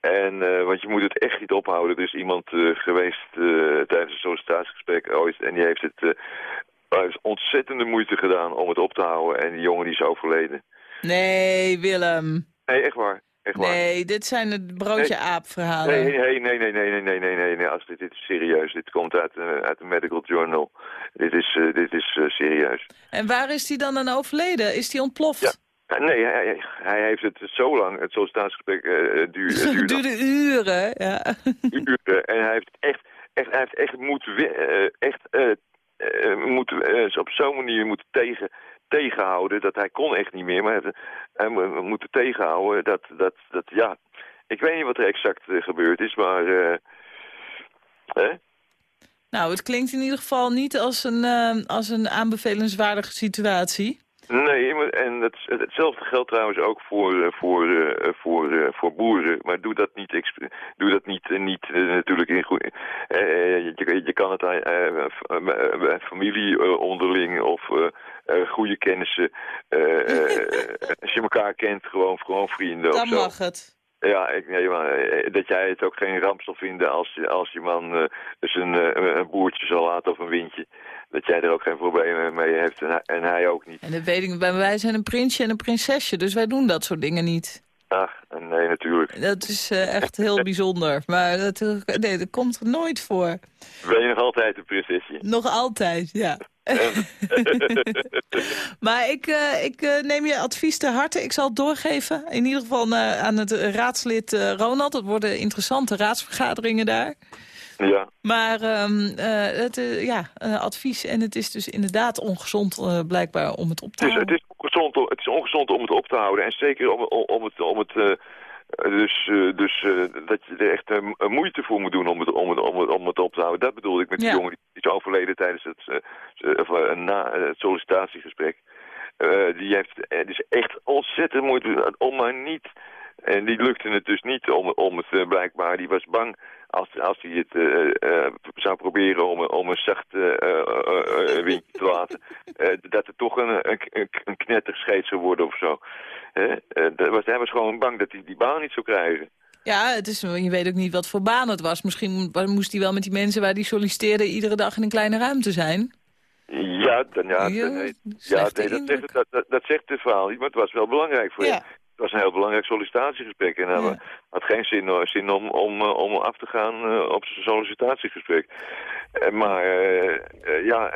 En, eh, want je moet het echt niet ophouden. Er is iemand eh, geweest eh, tijdens een sollicitatiegesprek ooit en die heeft het ontzettende moeite gedaan om het op te houden. En die jongen die is overleden. Nee, Willem. Nee, echt waar. Echt waar. Nee, dit zijn het broodje Nee. aap verhalen. Nee, nee, nee, nee, nee, nee, nee, nee, nee, nee, Astrid, dit is serieus. Dit komt uit, uit de Medical Journal. Dit is, dit is serieus. En waar is hij dan aan overleden? Is hij ontploft? Ja. Eh, Nee, hij, heeft het zo lang, het sollicitatiesgesprek eh duur, [LAUGHS] Het duurde duurde uren, ja. uren. En hij heeft echt, echt, hij heeft echt moeten, eh, echt, eh, eh, moeten, eh, op zo'n manier moeten tegen, tegenhouden dat hij kon echt niet meer. Maar hij, hij mo- moeten tegenhouden dat, dat, dat, ja, ik weet niet wat er exact eh, gebeurd is, maar, eh, hè? Nou, het klinkt in ieder geval niet als een, eh, als een aanbevelenswaardige situatie. Nee, en het, hetzelfde geldt trouwens ook voor, eh, voor, eh, voor, eh, voor boeren. Maar doe dat niet, doe dat niet, niet natuurlijk in goed. eh, je, je kan het aan familie onderling of goede kennissen. [LAUGHS] als je elkaar kent, gewoon, gewoon vrienden of Dan zo. mag het. Ja, ik, nee, maar, eh, dat jij het ook geen ramp zal vinden als, je- als je man eh, dus een, een boertje zal laten of een windje. Dat jij er ook geen problemen mee heeft en hij, en hij ook niet. En dat weet ik, bij wij zijn een prinsje en een prinsesje, dus wij doen dat soort dingen niet. Ach, nee, natuurlijk. Dat is eh, echt heel bijzonder. Maar dat, nee, dat komt er nooit voor. Ben je nog altijd een prinsesje? Nog altijd, ja. [LAUGHS] maar ik, eh, ik eh, neem je advies ter harte. Ik zal het doorgeven. In ieder geval eh, aan het raadslid Ronald. Het worden interessante raadsvergaderingen daar. ja. Maar eh, het, ja, advies. En het is dus inderdaad ongezond blijkbaar om het op te Het is, houden. het, is ongezond, om- het is ongezond om het op te houden. En zeker om, om, om het... Om het dus eh, dus eh, dat je er echt eh, moeite voor moet doen om het, om, het, om, het, om het op te houden. Dat bedoelde ik met die Ja. jongen die is overleden tijdens het, of, na het sollicitatiegesprek. Die heeft het is echt ontzettend moeite om maar niet... En die lukte het dus niet om, om het blijkbaar. Die was bang als, als hij het eh, eh, zou proberen om, om een zacht eh, windje te laten. [LAUGHS] dat het toch een, een, een, knetterscheet zou worden of zo. Dat was, hij was gewoon bang dat hij die baan niet zou krijgen. Ja, het is, je weet ook niet wat voor baan het was. Misschien mo- moest hij wel met die mensen waar hij solliciteerde... iedere dag in een kleine ruimte zijn. Ja, dan, ja, Ja, nee, dat, zegt, dat, dat, dat zegt het verhaal niet, maar het was wel belangrijk voor Ja. hem. Het was een heel belangrijk sollicitatiegesprek en hij Ja. had geen zin, eh, zin om, om, eh, om af te gaan eh, op zijn sollicitatiegesprek. Maar ja,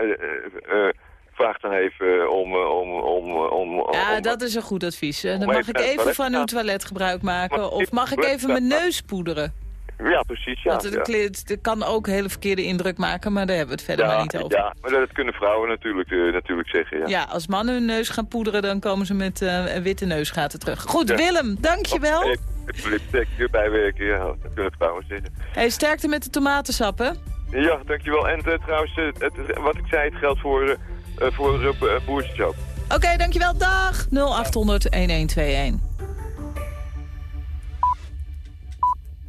vraag dan even om... om, om, om, Ja, om- dat is een goed advies. Dan mag ik even van uw toilet gebruik maken. Of mag ik even mijn neus poederen? Ja, precies, ja. Want het, ja. het kan ook een hele verkeerde indruk maken, maar daar hebben we het verder ja, maar niet over. Ja, maar dat kunnen vrouwen natuurlijk, eh, natuurlijk zeggen, ja. Ja, als mannen hun neus gaan poederen, dan komen ze met eh, een witte neusgaten terug. Goed. Willem, dankjewel. Ik, liptekje bijwerken, ja, dat kunnen vrouwen zeggen. Hey, sterkte met de tomatensappen. Ja, dankjewel. En eh, trouwens, eh, het, wat ik zei, het geldt voor, eh, eh, voor uh. Oké, dankjewel. Dag. 0800 1121.